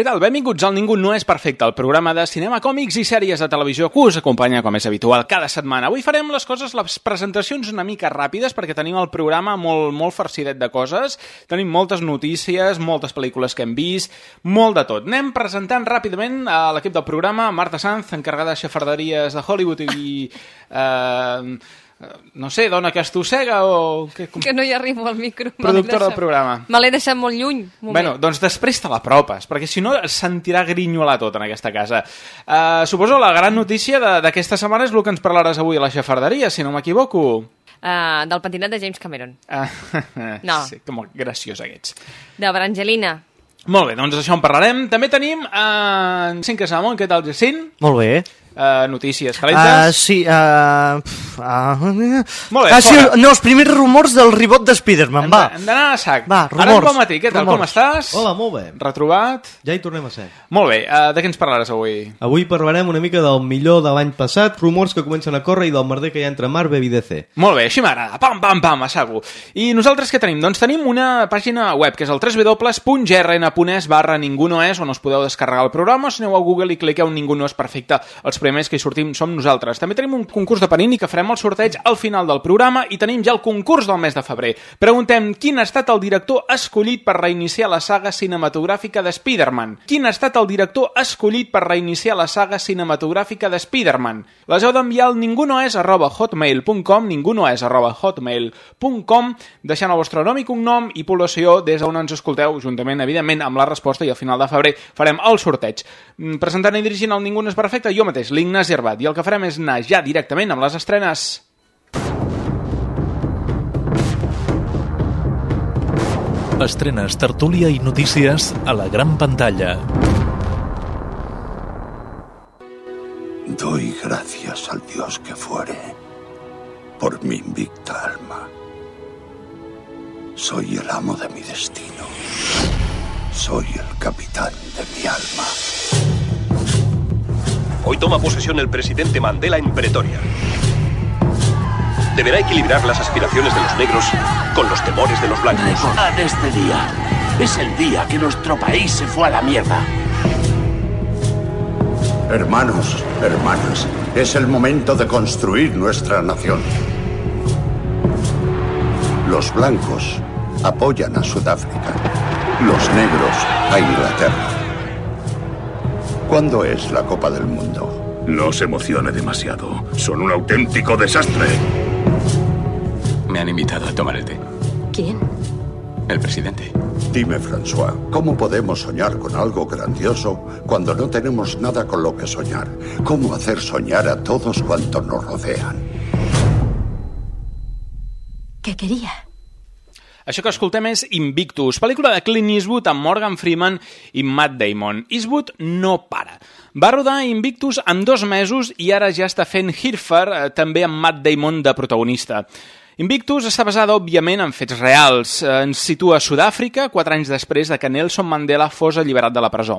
Què tal? Benvinguts al Ningú no és perfecte, el programa de cinema, còmics i sèries de televisió que us acompanya, com és habitual, cada setmana. Avui farem les coses, les presentacions una mica ràpides, perquè tenim el programa molt, molt farcidet de coses, tenim moltes notícies, moltes pel·lícules que hem vist, molt de tot. Anem presentant ràpidament a l'equip del programa, Marta Sanz, encarregada de xafarderies de Hollywood i... Eh, no sé, dona que estossega o... Que, Que no hi arribo al micro. Productora del programa. Me l'he deixat molt lluny. Un moment. Bueno, doncs després te l'apropes, perquè si no es sentirà grinyolar tot en aquesta casa. Uh, suposo la gran notícia de- d'aquesta setmana és el que ens parlaràs avui a la xafarderia, si no m'equivoco. Ah, del pentinat de James Cameron. Uh, No. Sí, com graciós aquests. De Brangelina. Molt bé, doncs això en parlarem. També tenim uh, Jacint Casamont, què tal, Jacint? Molt bé. Uh, notícies Uh, calentes. sí, uh, pf, uh, Molt bé, ah, sí, fora. no, els primers rumors del rebot de Spider-Man, va. hem d'anar a sac. Va, Ara rumors, bon matí, què tal, rumors. com estàs? Hola, molt bé. Retrobat? Ja hi tornem a ser. Molt bé, uh, de què ens parlaràs avui? Avui parlarem una mica del millor de l'any passat, rumors que comencen a córrer i del merder que hi ha entre Marvel i DC. Molt bé, així m'agrada. Pam, pam, pam, a saco. I nosaltres què tenim? Doncs tenim una pàgina web, que és el www.grn.es barra ningú no és, on us podeu descarregar el programa, si aneu a Google i cliqueu ningú no és perfecte. Els primers que hi sortim som nosaltres. També tenim un concurs de Panini que farem el sorteig al final del programa i tenim ja el concurs del mes de febrer. Preguntem quin ha estat el director escollit per reiniciar la saga cinematogràfica de Spider-Man. Quin ha estat el director escollit per reiniciar la saga cinematogràfica de Spider-Man? Les heu d'enviar al ningunoes arroba hotmail.com ningunoes arroba hotmail.com deixant el vostre nom i cognom i població des d'on ens escolteu, juntament, evidentment, amb la resposta i al final de febrer farem el sorteig. Mm, Presentant i dirigint el Ningú no és perfecte, jo mateix, l'Ignasi Herbat, i el que farem és anar ja directament amb les estrenes. Estrenes, tertúlia i notícies a la gran pantalla. Doy gracias al Dios que fuere por mi invicta alma. Soy el amo de mi destino. Soy el capitán de mi alma. Hoy toma posesión el presidente Mandela en Pretoria. Deberá equilibrar las aspiraciones de los negros con los temores de los blancos. Recordad este día. Es el día que nuestro país se fue a la mierda. Hermanos, hermanas, es el momento de construir nuestra nación. Los blancos apoyan a Sudáfrica, los negros a Inglaterra. ¿Cuándo es la Copa del Mundo? No se emocione demasiado. Son un auténtico desastre. Me han invitado a tomar el té. ¿Quién? El presidente. Dime, François, ¿cómo podemos soñar con algo grandioso cuando no tenemos nada con lo que soñar? ¿Cómo hacer soñar a todos cuantos nos rodean? ¿Qué quería? Això que escoltem és Invictus, pel·lícula de Clint Eastwood amb Morgan Freeman i Matt Damon. Eastwood no para. Va rodar Invictus en dos mesos i ara ja està fent Hirfer, eh, també amb Matt Damon de protagonista. Invictus està basada, òbviament, en fets reals. Eh, Ens situa a Sud-àfrica, quatre anys després de que Nelson Mandela fos alliberat de la presó.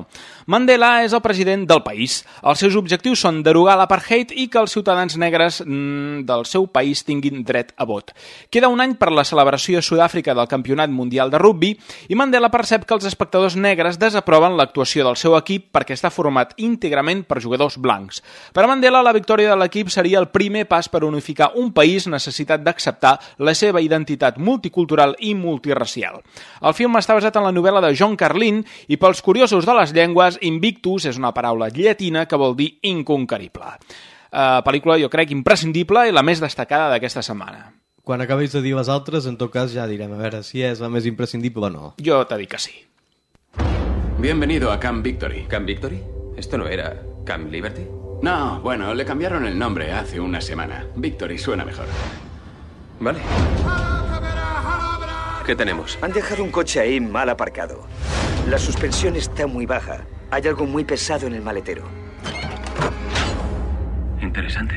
Mandela és el president del país. Els seus objectius són derogar l'apartheid i que els ciutadans negres mm, del seu país tinguin dret a vot. Queda un any per la celebració a Sud-àfrica del Campionat Mundial de Rugby i Mandela percep que els espectadors negres desaproven l'actuació del seu equip perquè està format íntegrament per jugadors blancs. Per a Mandela, la victòria de l'equip seria el primer pas per unificar un país necessitat d'acceptar la seva identitat multicultural i multiracial. El film està basat en la novel·la de John Carlin i pels curiosos de les llengües, Invictus és una paraula llatina que vol dir inconquerible. Uh, pel·lícula, jo crec, imprescindible i la més destacada d'aquesta setmana. quan acabéis de dir les altres, en tot cas ja direm a veure si és la més imprescindible o no. Jo t'he dit que sí. Bienvenido a Camp Victory. ¿Camp Victory? ¿Esto no era Camp Liberty? No, bueno, le cambiaron el nombre hace una semana. Victory suena mejor. Vale. ¿Qué tenemos? Han dejado un coche ahí mal aparcado. La suspensión está muy baja. Hay algo muy pesado en el maletero. Interesante.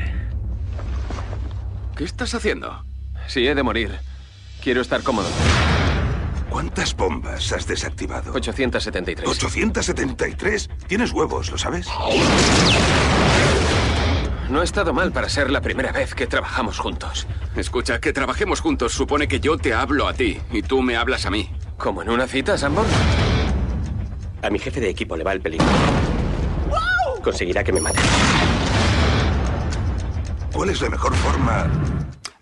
¿Qué estás haciendo? Si he de morir, quiero estar cómodo. ¿Cuántas bombas has desactivado? 873. ¿873? Tienes huevos, ¿lo sabes? No ha estado mal para ser la primera vez que trabajamos juntos. Escucha, que trabajemos juntos supone que yo te hablo a ti y tú me hablas a mí. ¿Como en una cita, Sambor? A mi jefe de equipo le va el peligro. Conseguirá que me mate. ¿Cuál es la mejor forma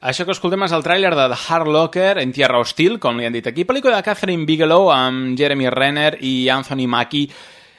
Això que escoltem és el tràiler de The Hard Locker en Tierra Hostil, com li han dit aquí, pel·lícula de Catherine Bigelow amb Jeremy Renner i Anthony Mackie,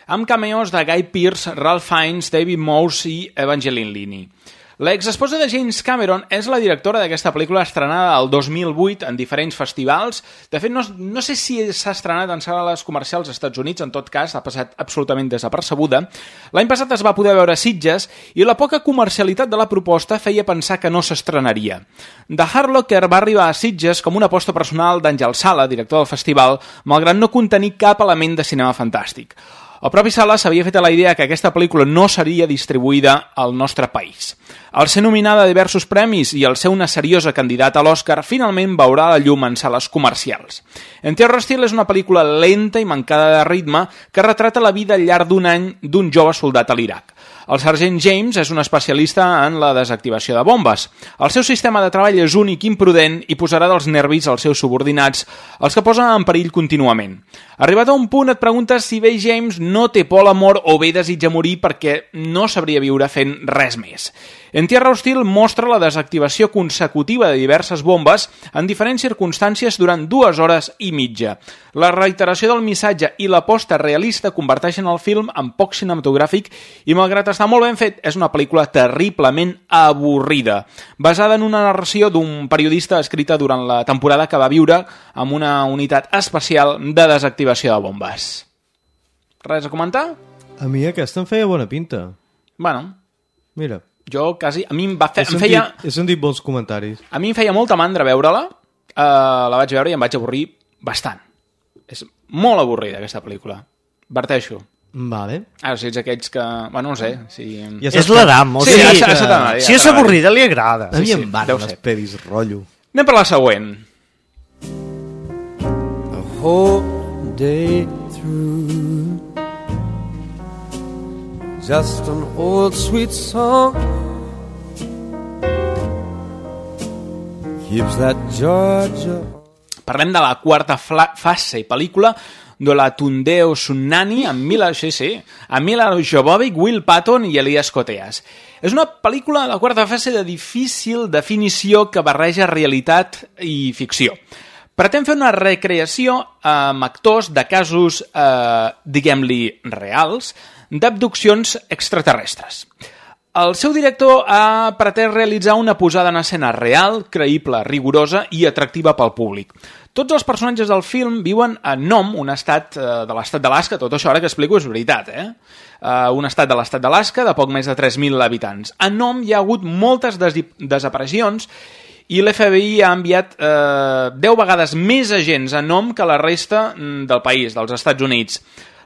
amb cameos de Guy Pearce, Ralph Fiennes, David Morse i Evangeline Lini. L'exesposa de James Cameron és la directora d'aquesta pel·lícula estrenada el 2008 en diferents festivals. De fet, no, no sé si s'ha estrenat en sales comercials als Estats Units, en tot cas, ha passat absolutament desapercebuda. L'any passat es va poder veure Sitges i la poca comercialitat de la proposta feia pensar que no s'estrenaria. The Hard Locker va arribar a Sitges com una aposta personal d'Àngel Sala, director del festival, malgrat no contenir cap element de cinema fantàstic. El propi Sala s'havia fet a la idea que aquesta pel·lícula no seria distribuïda al nostre país. Al ser nominada a diversos premis i al ser una seriosa candidata a l'Oscar, finalment veurà la llum en sales comercials. En Terror Steel és una pel·lícula lenta i mancada de ritme que retrata la vida al llarg d'un any d'un jove soldat a l'Iraq. El sergent James és un especialista en la desactivació de bombes. El seu sistema de treball és únic i imprudent i posarà dels nervis als seus subordinats, els que posen en perill contínuament. Arribat a un punt et preguntes si bé James no té por a l'amor o bé desitja morir perquè no sabria viure fent res més. En Tierra Hostil mostra la desactivació consecutiva de diverses bombes en diferents circumstàncies durant dues hores i mitja. La reiteració del missatge i l'aposta realista converteixen el film en poc cinematogràfic i, malgrat estar molt ben fet, és una pel·lícula terriblement avorrida, basada en una narració d'un periodista escrita durant la temporada que va viure amb una unitat especial de desactivació de bombes. Res a comentar? A mi aquesta em feia bona pinta. Bueno, Mira, jo quasi... A mi em, va fer, he em sentit, feia... he sentit bons comentaris. A mi em feia molta mandra veure-la, uh, la vaig veure i em vaig avorrir bastant. És molt avorrida, aquesta pel·lícula. Verteixo. Vale. Ara, si ets aquells que... Bueno, no sé. Si... Ja És l'Adam, o Sí, sigui, ja, ja, ja t'anava, ja si és avorrida li agrada. A mi sí, em van les pedis, rotllo. Anem per la següent. whole day through. Just an old sweet song keeps that Georgia. Parlem de la quarta fase i pel·lícula de la Tundeo Tsunami amb Mila, sí, sí, amb Mila Jovovich, Will Patton i Elias Koteas. És una pel·lícula de la quarta fase de difícil definició que barreja realitat i ficció. Pretén fer una recreació amb actors de casos, eh, diguem-li, reals, d'abduccions extraterrestres. El seu director ha pretès realitzar una posada en escena real, creïble, rigorosa i atractiva pel públic. Tots els personatges del film viuen a Nom, un estat eh, de l'estat d'Alaska, tot això ara que explico és veritat, eh? Uh, un estat de l'estat d'Alaska de poc més de 3.000 habitants. A Nom hi ha hagut moltes des desaparicions i l'FBI ha enviat eh, 10 vegades més agents a nom que la resta mm, del país, dels Estats Units.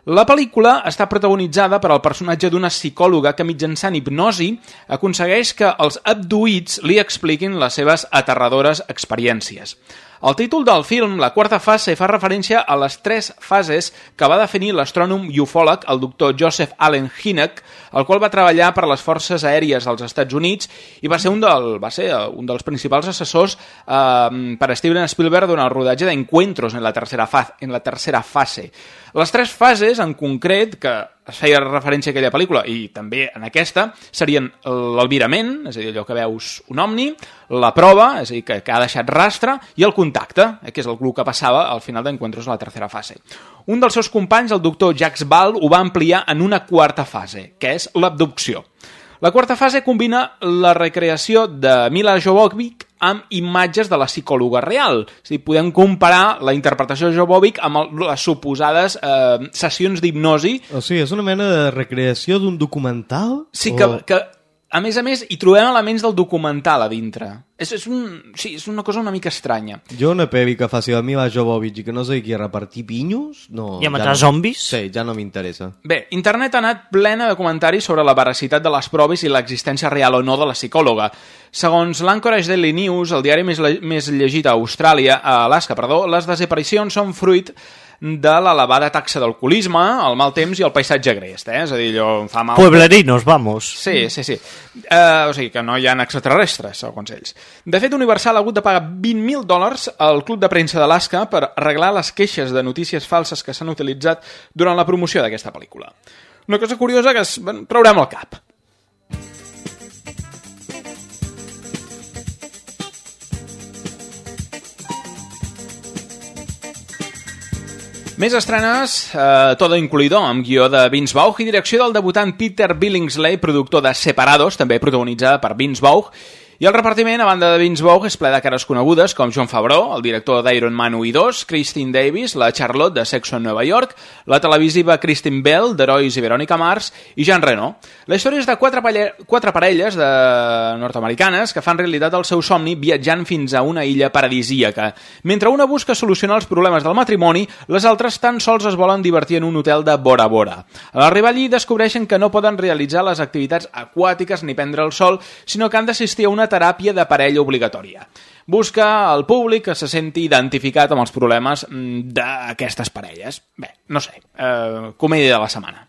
La pel·lícula està protagonitzada per al personatge d'una psicòloga que mitjançant hipnosi aconsegueix que els abduïts li expliquin les seves aterradores experiències. El títol del film, la quarta fase, fa referència a les tres fases que va definir l'astrònom i ufòleg, el doctor Joseph Allen Hynek, el qual va treballar per les forces aèries dels Estats Units i va ser un, del, va ser eh, un dels principals assessors eh, per Steven Spielberg durant el rodatge d'Encuentros en, la tercera fa en la tercera fase. Les tres fases, en concret, que es feia referència a aquella pel·lícula i també en aquesta, serien l'albirament, és a dir, allò que veus un omni, la prova, és a dir, que, que ha deixat rastre, i el contacte, eh, que és el que passava al final d'Encuentros a la tercera fase. Un dels seus companys, el doctor Jacques Ball, ho va ampliar en una quarta fase, que és l'abducció. La quarta fase combina la recreació de Mila Jovovich amb imatges de la psicòloga real. És a dir, podem comparar la interpretació de Jovovic amb el, les suposades eh, sessions d'hipnosi O sigui, és una mena de recreació d'un documental? Sí, O- que, que a més a més hi trobem elements del documental a dintre. És, és, un, sí, és una cosa una mica estranya. Jo una pevi que faci a Mila Jovovich i que no sé qui repartir pinyos... No, I a ja matar no. zombis? Sí, ja no m'interessa. Bé, internet ha anat plena de comentaris sobre la veracitat de les proves i l'existència real o no de la psicòloga. Segons l'Anchorage Daily News, el diari més, le més llegit a Austràlia, a Alaska, perdó, les desaparicions són fruit de l'elevada taxa d'alcoholisme, el mal temps i el paisatge agrest, eh? És a dir, allò em fa mal... Pueblerinos, vamos. Sí, sí, sí. Uh, o sigui que no hi ha extraterrestres, segons ells. De fet, Universal ha hagut de pagar 20.000 dòlars al Club de Premsa d'Alaska per arreglar les queixes de notícies falses que s'han utilitzat durant la promoció d'aquesta pel·lícula. Una cosa curiosa que es bueno, traurem al cap. Més estrenes, eh, Todo Incluido, amb guió de Vince Vaughn i direcció del debutant Peter Billingsley, productor de Separados, també protagonitzada per Vince Vaughn, i el repartiment, a banda de Vince Vaughn, és ple de cares conegudes, com John Favreau, el director d'Iron Man 1 i 2, Christine Davis, la Charlotte de Sexo en Nova York, la televisiva Christine Bell, d'Herois i Veronica Mars, i Jean Reno. La història és de quatre, quatre parelles de nord-americanes que fan realitat el seu somni viatjant fins a una illa paradisíaca. Mentre una busca solucionar els problemes del matrimoni, les altres tan sols es volen divertir en un hotel de Bora Bora. A l'arribar allí descobreixen que no poden realitzar les activitats aquàtiques ni prendre el sol, sinó que han d'assistir a una teràpia de parella obligatòria. Busca el públic que se senti identificat amb els problemes mm, d'aquestes parelles. Bé, no sé, eh, comèdia de la setmana.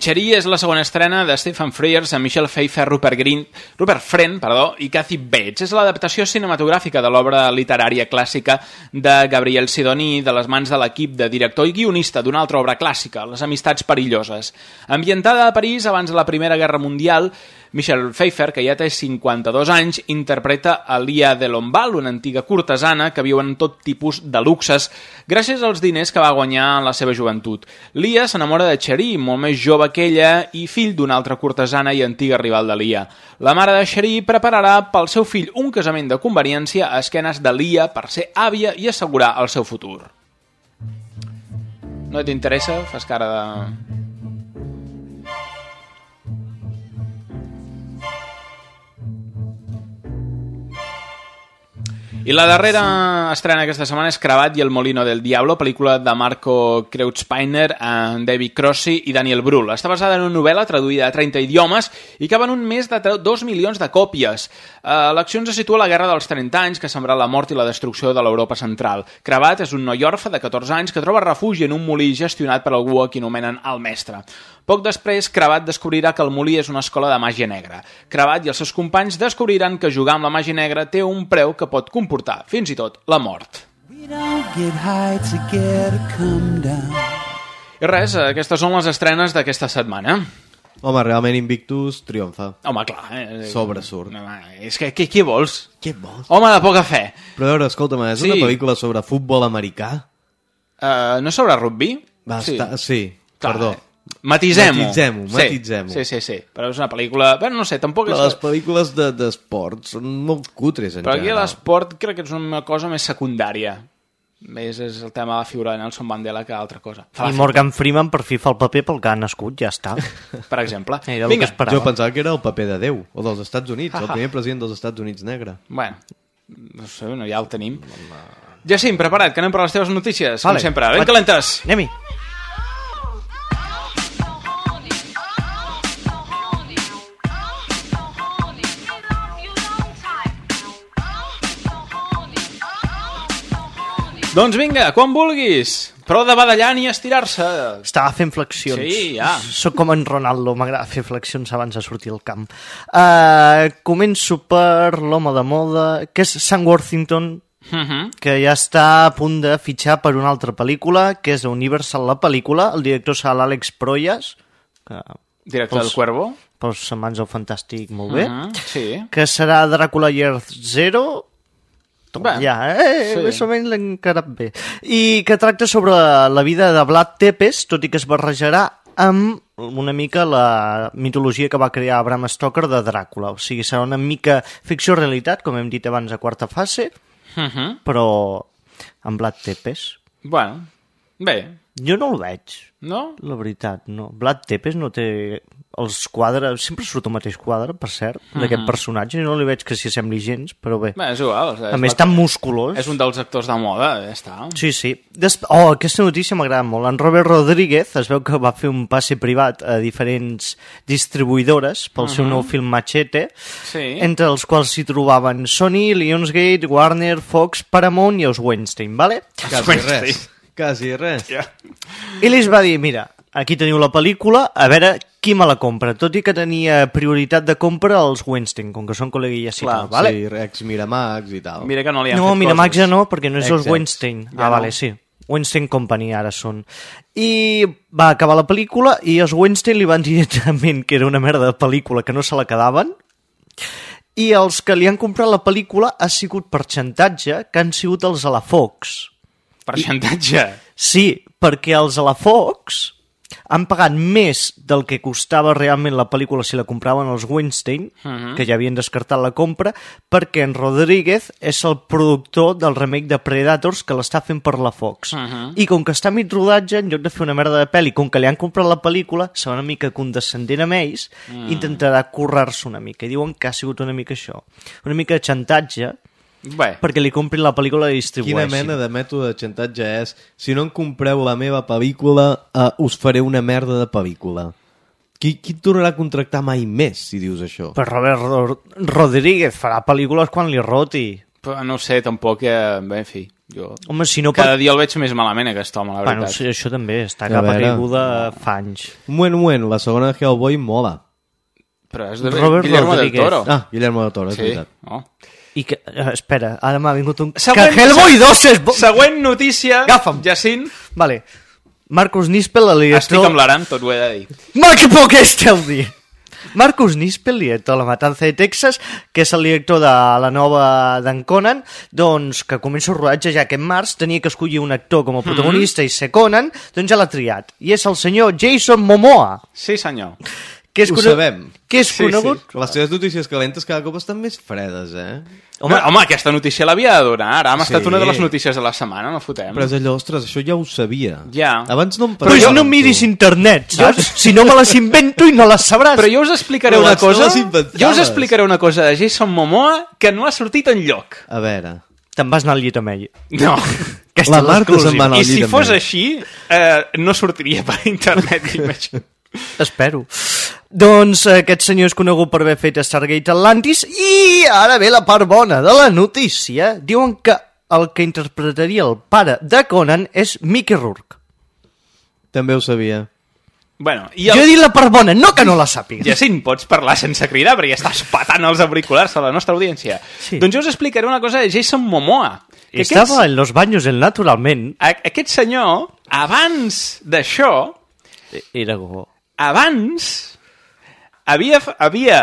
Cherie és la segona estrena de Stephen Frears amb Michelle Pfeiffer, Rupert Green, Rupert Friend, perdó, i Kathy Bates. És l'adaptació cinematogràfica de l'obra literària clàssica de Gabriel Sidoní de les mans de l'equip de director i guionista d'una altra obra clàssica, Les amistats perilloses. Ambientada a París abans de la Primera Guerra Mundial, Michelle Pfeiffer, que ja té 52 anys, interpreta a Lia de Lombal, una antiga cortesana que viu en tot tipus de luxes gràcies als diners que va guanyar en la seva joventut. Lia s'enamora de Cherie, molt més jove que ella i fill d'una altra cortesana i antiga rival de Lia. La mare de Cherie prepararà pel seu fill un casament de conveniència a esquenes de Lia per ser àvia i assegurar el seu futur. No t'interessa? Fas cara de... I la darrera estrena aquesta setmana és Cravat i el Molino del Diablo, pel·lícula de Marco Kreutzpeiner, amb David Crossi i Daniel Brühl. Està basada en una novel·la traduïda a 30 idiomes i que ven un més de 2 milions de còpies. Uh, L'acció ens situa a la Guerra dels 30 anys, que sembra la mort i la destrucció de l'Europa central. Cravat és un noi orfe de 14 anys que troba refugi en un molí gestionat per algú a qui anomenen el mestre. Poc després, Cravat descobrirà que el molí és una escola de màgia negra. Cravat i els seus companys descobriran que jugar amb la màgia negra té un preu que pot comportar, fins i tot, la mort. I res, aquestes són les estrenes d'aquesta setmana. Home, realment Invictus triomfa. Home, clar. Eh? Sobresurt. Home, és que què, què vols? Què vols? Home de poca fe. Però a veure, escolta'm, és Sí. una pel·lícula sobre futbol americà? Uh, no sobre rugby? Va, sí. Està, sí, Clar, perdó. Matitzem-ho. Matitzem-ho, Sí, matitzem-ho. Sí, sí, sí. Però és una pel·lícula... Bé, no sé, tampoc Però és... les pel·lícules de- d'esport són molt cutres, en Però aquí l'esport crec que és una cosa més secundària. Més és el tema de la figura de Nelson Mandela que altra cosa. Fa I Morgan Freeman per fi fa el paper pel que ha nascut, ja està. Per exemple. Era el Vinga. que. Jo pensava que era el paper de Déu, o dels Estats Units, el Ah. primer president dels Estats Units negre. Bueno, no sé, no, ja el tenim. Jacint, prepara't, que anem per les teves notícies, Vale. com sempre. Ben Vaig. calentes. Anem-hi. Doncs vinga, quan vulguis. Prou de badallar ni estirar-se. Estava fent flexions. Sí, ja. Soc com en Ronaldo, m'agrada fer flexions abans de sortir al camp. Uh, començo per l'home de moda, que és Sam Worthington, Mhm. que ja està a punt de fitxar per una altra pel·lícula, que és Universal la pel·lícula, el director serà l'Àlex Proyas, que Director del Cuervo. Pels amants del fantàstic, molt bé. Mhm, sí. Que serà Dràcula Year Zero, Bé, ja, eh? sí. Sí. Més o menys encarat bé. I que tracta sobre la vida de Vlad Tepes, tot i que es barrejarà amb una mica la mitologia que va crear Bram Stoker de Dràcula. O sigui, serà una mica ficció-realitat, com hem dit abans a quarta fase, Uh -huh. però amb Vlad Tepes. Bueno, bé, Jo no el veig, no? la veritat, no. Vlad Tepes no té els quadres... Sempre surt el mateix quadre, per cert, d'aquest Mhm. personatge, no li veig que s'hi assembli gens, però bé. Bé, és igual. És A més, tan musculós. És un dels actors de moda, ja està. Sí, sí. Des... Oh, aquesta notícia m'agrada molt. En Robert Rodríguez es veu que va fer un passe privat a diferents distribuïdores pel seu Mhm. nou film Machete, Sí. entre els quals s'hi trobaven Sony, Lionsgate, Warner, Fox, Paramount i els Weinstein, vale? Quasi res. Quasi res. Ja. I li va dir, mira, aquí teniu la pel·lícula, a veure qui me la compra, tot i que tenia prioritat de compra als Weinstein, com que són col·leguilles i Clar, tal, vale? Sí, ex Miramax i tal. Mira que no li han No, fet Miramax coses. ja no, perquè no és els Ex, ex. Weinstein. Ja ah, no. vale, sí. Weinstein Company ara són. I va acabar la pel·lícula i els Weinstein li van dir directament que era una merda de pel·lícula, que no se la quedaven. I els que li han comprat la pel·lícula ha sigut per xantatge, que han sigut els a la Fox. Percentatge. Sí, perquè els a la Fox han pagat més del que costava realment la pel·lícula si la compraven els Weinstein, Mhm. que ja havien descartat la compra, perquè en Rodríguez és el productor del remake de Predators que l'està fent per la Fox. Mhm. I com que està a mig rodatge, en lloc de fer una merda de pel·li, com que li han comprat la pel·lícula, serà una mica condescendent amb ells, Mm. intentarà currar-se una mica. I diuen que ha sigut una mica això. Una mica de xantatge, Bé, perquè li comprin la pel·lícula i la Quina distribueixin. mena de mètode de xantatge és si no em compreu la meva pel·lícula uh, us faré una merda de pel·lícula qui, qui et tornarà a contractar mai més si dius això? Però Robert Ro Rodríguez farà pel·lícules quan li roti. però no sé, tampoc... Eh, bé, en fi, jo... Home, si no... Cada Per... dia el veig més malament, aquest home, la Bueno, veritat. sí, això també, està A cap a caiguda fa anys. Un moment, un moment, la segona de Hellboy mola. Però és de Robert Guillermo del Rodríguez. Toro. Ah, Guillermo del Toro, és sí. veritat. Oh. I que... eh, espera, ara m'ha vingut un... Següent- que Hellboy 2 és... bo- Següent notícia, Agafa'm. Jacint. Vale. Marcus Nispel, el director... Estic amb l'Aran, tot ho he de dir. Ma, que poc és que el dir! Marcus Nispel, director de La Matanza de Texas, que és el director de la nova d'en Conan, doncs que comença el rodatge ja aquest març, tenia que escollir un actor com a protagonista i ser Conan, doncs ja l'ha triat. I és el senyor Jason Momoa, Sí, senyor. Que és, Ho conegut- sabem. que és Sí, conegut... Les seves notícies calentes cada cop estan més fredes, eh? Home, home, aquesta notícia l'havia de donar. Ara m'ha Sí. estat una de les notícies de la setmana, no fotem. Però és allò, ostres, això ja ho sabia. Ja. Abans no em Però jo no miris internet, saps? Si no me les invento i no les sabràs. Però jo us explicaré Però una no cosa... inventaves. Jo us explicaré una cosa de Jason Momoa que no ha sortit en lloc. A veure... Te'n vas anar al llit amb ell. No. Aquesta La Marta se'n va anar I al si llit amb fos ell. així, eh, no sortiria per internet, m'imagino. Espero. Doncs eh, aquest senyor és conegut per haver fet Stargate Atlantis i ara ve la part bona de la notícia. Diuen que el que interpretaria el pare de Conan és Mickey Rourke. També ho sabia. Bueno, i Jo he el... dit la part bona, no que no la sàpigues. Jacint, pots parlar sense cridar perquè estàs patant els auriculars a la nostra audiència. Sí. Doncs jo us explicaré una cosa de Jason Momoa. Que Estava en los baños del naturalment. a- aquest senyor, abans d'això, Era go. abans havia, havia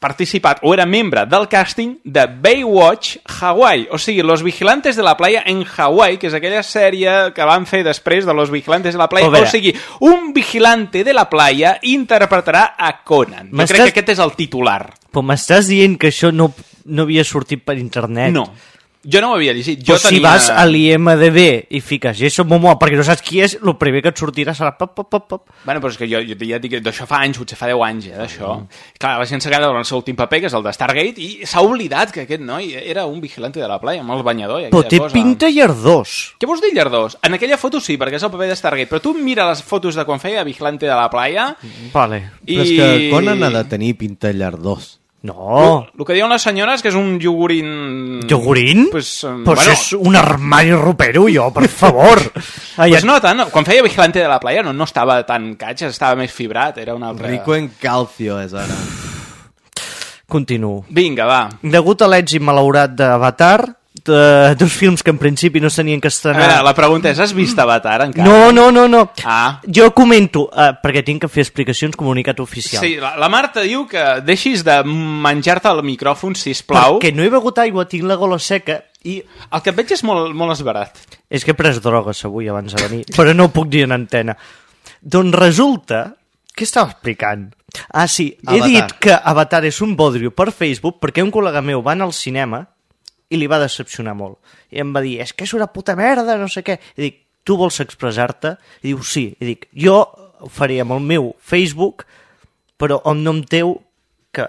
participat o era membre del càsting de Baywatch Hawaii, o sigui, Los Vigilantes de la Playa en Hawaii, que és aquella sèrie que van fer després de Los Vigilantes de la Playa, A veure. o sigui, un vigilante de la playa interpretarà a Conan. Jo crec que aquest és el titular. Però m'estàs dient que això no, no havia sortit per internet? No. Jo no ho havia llegit. Jo si tenia... vas a l'IMDB i fiques Jason Momoa perquè no saps qui és, el primer que et sortirà serà pop, pop, pop, pop. Bueno, però és que jo, jo ja dic, d'això fa anys, potser fa 10 anys, eh, d'això. Clar, la gent s'ha quedat en el seu últim paper, que és el de Stargate, i s'ha oblidat que aquest noi era un vigilante de la playa, amb el banyador i Però té cosa. pinta llardós. Què vols dir, llardós? En aquella foto sí, perquè és el paper de Stargate, però tu mira les fotos de quan feia vigilante de la playa Vale. i... Però és que Conan ha de tenir pinta llardós. No. El que diuen les senyores que és un iogurín... Iogurín? Pues, um, Pues bueno, és un armari ropero, jo, per favor. Ai, pues no tant, quan feia vigilante de la playa no, no estava tan catxes, estava més fibrat, era una altra... Rico en calcio és ara. Continuo. Vinga, va. Degut a l'èxit malaurat d'Avatar, de, dos films que en principi no s'havien que A estrenar. veure, la pregunta és, has vist Avatar encara? No, no, no, no. Ah. Jo comento, uh, perquè tinc que fer explicacions comunicat oficial. Sí, la, la Marta diu que deixis de menjar-te el micròfon, sisplau. Perquè no he begut aigua, tinc la gola seca i... El que et veig és molt, molt esbarat. És que he pres drogues avui abans de venir, però no ho puc dir en antena. Doncs resulta... Què estava explicant? Ah, sí, he Avatar. dit que Avatar és un bodrio per Facebook perquè un col·lega meu va anar al cinema i li va decepcionar molt. I em va dir, és que és una puta merda, no sé què. I dic, tu vols expressar-te? I diu, sí. I dic, jo ho faré amb el meu Facebook, però amb nom teu, que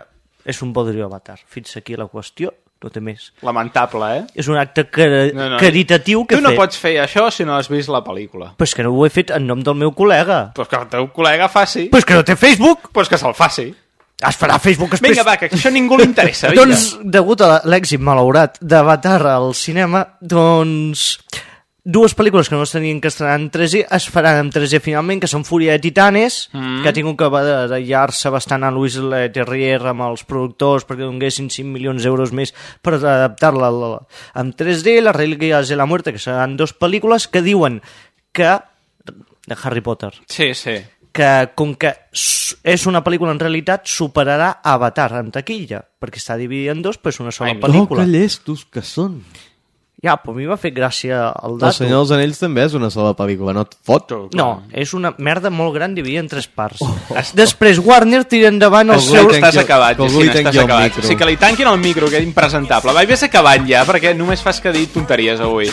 és un bodrio Avatar. Fins aquí la qüestió, no té més. Lamentable, eh? És un acte car No, no. caritatiu que Tu no fet. pots fer això si no has vist la pel·lícula. Però és que no ho he fet en nom del meu col·lega. Pues que el teu col·lega faci. Però que no té Facebook. Pues que se'l faci. Es farà Facebook després. Vinga, va, que això ningú li interessa. Vinga. doncs, degut a l'èxit malaurat d'Avatar al cinema, doncs dues pel·lícules que no es tenien que estrenar en 3D es faran en 3D finalment, que són Fúria de Titanes, Mm. que ha tingut que barallar-se bastant a Luis Leterrier amb els productors perquè donguessin 5 milions d'euros més per adaptar-la en 3D, Les Relíquies de la Muerte, que seran dues pel·lícules que diuen que de Harry Potter Sí, sí. Que com que és una pel·lícula en realitat superarà Avatar en taquilla perquè està dividida en dos però és una sola Oh, pel·lícula que llestos que són. ja, però a mi m'ha fet gràcia el El dato Senyor dels Anells també és una sola pel·lícula, no et fot? no, és una merda molt gran dividida en tres parts després Warner tira endavant el seu... Estàs acabat, tanqui estàs el acabat. micro. Sí, que li tanquin el micro, que és impresentable. Va, vés acabant ja, perquè només fas que dir tonteries avui.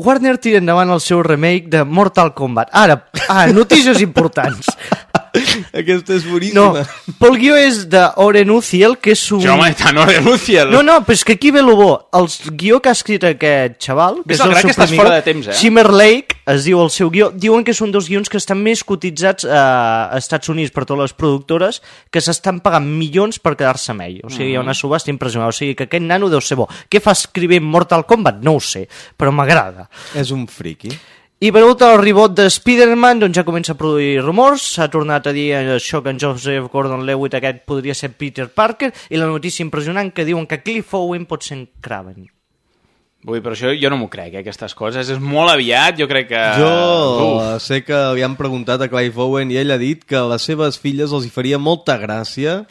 Warner tira endavant el seu remake de Mortal Kombat. Ara, ah, notícies importants Aquesta és no, boníssima. pel guió és d'Oren Uziel que és un... Jo, home, tant, no, Luciel. No, no, però és que aquí ve el bo. El guió que ha escrit aquest xaval... Ves al gra que estàs seu fora de temps, eh? Shimmer Lake, es diu el seu guió. Diuen que són dos guions que estan més cotitzats eh, a Estats Units per totes les productores, que s'estan pagant milions per quedar-se amb ell. O sigui, hi ha una subhasta impressionant. O sigui, que aquest nano deu ser bo. Què fa escrivint Mortal Kombat? No ho sé, però m'agrada. És un friki. I per últim, el rebot de Spider-Man doncs ja comença a produir rumors, s'ha tornat a dir això que en Joseph Gordon-Levitt aquest podria ser Peter Parker, i la notícia impressionant que diuen que Cliff Owen pot ser en Kraven. Vull, però això jo no m'ho crec, eh, aquestes coses. És molt aviat, jo crec que... Jo Uf. sé que li han preguntat a Clive Owen i ell ha dit que a les seves filles els hi faria molta gràcia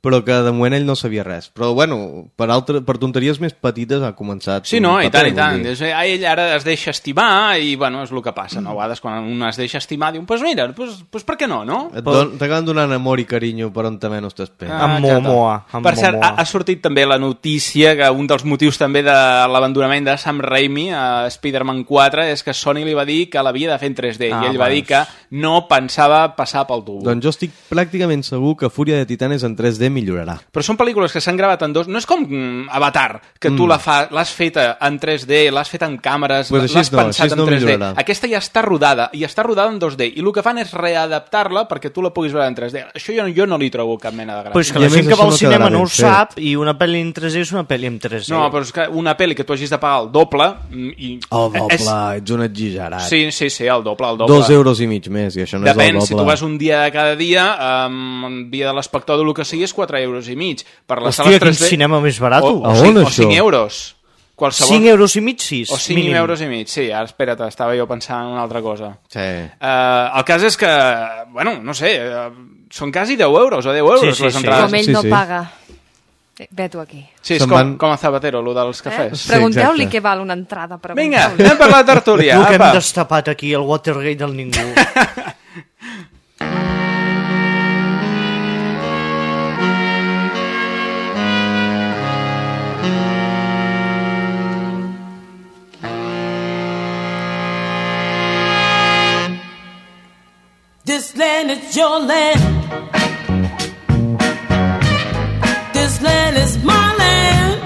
però que de moment ell no sabia res. Però, bueno, per, altre, per tonteries més petites ha començat... Sí, no, i tant, i tant. eh, ell ara es deixa estimar i, bueno, és el que passa, no? A vegades quan un es deixa estimar diu, pues mira, pues, pues per què no, no? Don- T'acaben donant amor i carinyo per on també no t'espera. Amb exacte. Momoa, amb Per cert, ha, Momoa. ha sortit també la notícia que un dels motius també de l'abandonament de Sam Raimi a Spider-Man 4 és que Sony li va dir que l'havia de fer en 3D Ah, i ell va dir que no pensava passar pel tubo. Doncs jo estic pràcticament segur que Fúria de Titanes en 3D millorarà. Però són pel·lícules que s'han gravat en dos... No és com mm, Avatar, que tu Mm. la fa, l'has fet en 3D, l'has fet en càmeres, Pues l'has no, pensat en no 3D. millorarà. Aquesta ja està rodada, i està rodada en 2D, i el que fan és readaptar-la perquè tu la puguis veure en 3D. Això jo, jo no li trobo cap mena de gràcia. Però és que la gent que va al no cinema no ho sap i una pel·li en 3D és una pel·li en 3D. No, però és que una pel·li que tu hagis de pagar el doble... mm, I El doble, És... ets un exagerat. Sí, sí, sí, el doble, el doble. Dos euros i mig més, i això no Depèn, és el doble. si tu vas un dia de cada dia, um, un dia de l'espectador, el que sigui és 4 euros i mig. Per les Hòstia, sales quin 3D... cinema més barat. O, o, A cinc, on, o això? 5 euros. Qualsevol... 5 euros i mig, 6. O 5 euros i mig, sí, ara espera't, estava jo pensant en una altra cosa. Sí. Uh, el cas és que, bueno, no sé, uh, són quasi 10 euros o 10 euros Sí, sí, les sí. entrades. Com ell sí, no sí. paga. Eh, Ve-t'ho aquí. Sí, és com, van- com a Zapatero, el dels Eh? cafès. Pregunteu-li exacte. què val una entrada. Vinga, anem per la tertúlia. El que hem apa. destapat aquí, el Watergate del ningú. This land is your land. This land is my land.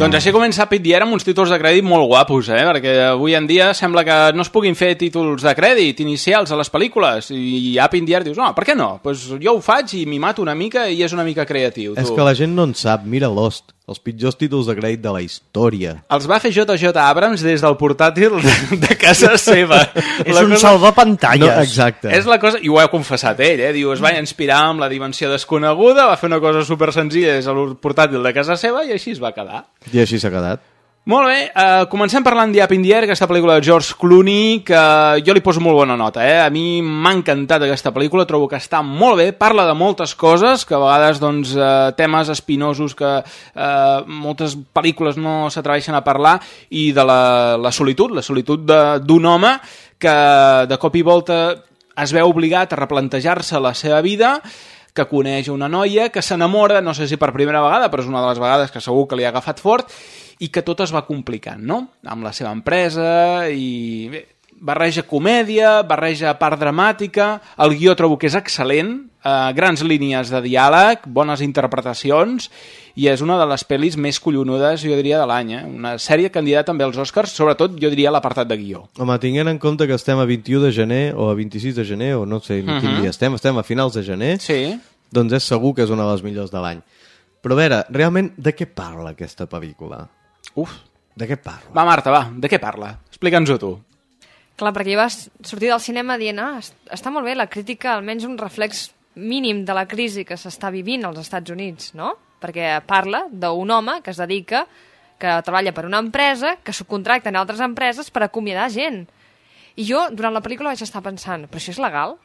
Doncs així comença Pit Dier amb uns títols de crèdit molt guapos, eh? Perquè avui en dia sembla que no es puguin fer títols de crèdit inicials a les pel·lícules i a Pit Dier dius, no, per què no? Pues jo ho faig i m'hi mato una mica i és una mica creatiu. Tu. És que la gent no en sap, mira Lost. Els pitjors títols de crèdit de la història. Els va fer JJ Abrams des del portàtil de, casa seva. És un salvapantalles. No, exacte. És la cosa, i ho ha confessat ell, eh? Diu, es va inspirar amb la dimensió desconeguda, va fer una cosa super senzilla des del portàtil de casa seva i així es va quedar. I així s'ha quedat. Molt bé, uh, comencem parlant d'Up in the Air, aquesta pel·lícula de George Clooney, que jo li poso molt bona nota. Eh? A mi m'ha encantat aquesta pel·lícula, trobo que està molt bé, parla de moltes coses, que a vegades doncs, uh, temes espinosos que uh, moltes pel·lícules no s'atreveixen a parlar, i de la, la solitud, la solitud d'un home que de cop i volta es veu obligat a replantejar-se la seva vida, que coneix una noia, que s'enamora, no sé si per primera vegada, però és una de les vegades que segur que li ha agafat fort, i que tot es va complicant, no? Amb la seva empresa i... Bé, barreja comèdia, barreja part dramàtica, el guió trobo que és excel·lent, eh, grans línies de diàleg, bones interpretacions, i és una de les pel·lis més collonudes, jo diria, de l'any. Eh? Una sèrie candidata també als Oscars, sobretot, jo diria, l'apartat de guió. Home, tinguent en compte que estem a 21 de gener o a 26 de gener, o no sé ni quin Mhm. dia estem, estem a finals de gener, sí. doncs és segur que és una de les millors de l'any. Però a veure, realment, de què parla aquesta pel·lícula? Uf. De què parla? Va, Marta, va, de què parla? Explica'ns-ho tu. Clar, perquè jo vas sortir del cinema dient ah, est- està molt bé la crítica, almenys un reflex mínim de la crisi que s'està vivint als Estats Units, no? Perquè parla d'un home que es dedica, que treballa per una empresa, que subcontracten altres empreses per acomiadar gent. I jo, durant la pel·lícula, vaig estar pensant, però això és legal?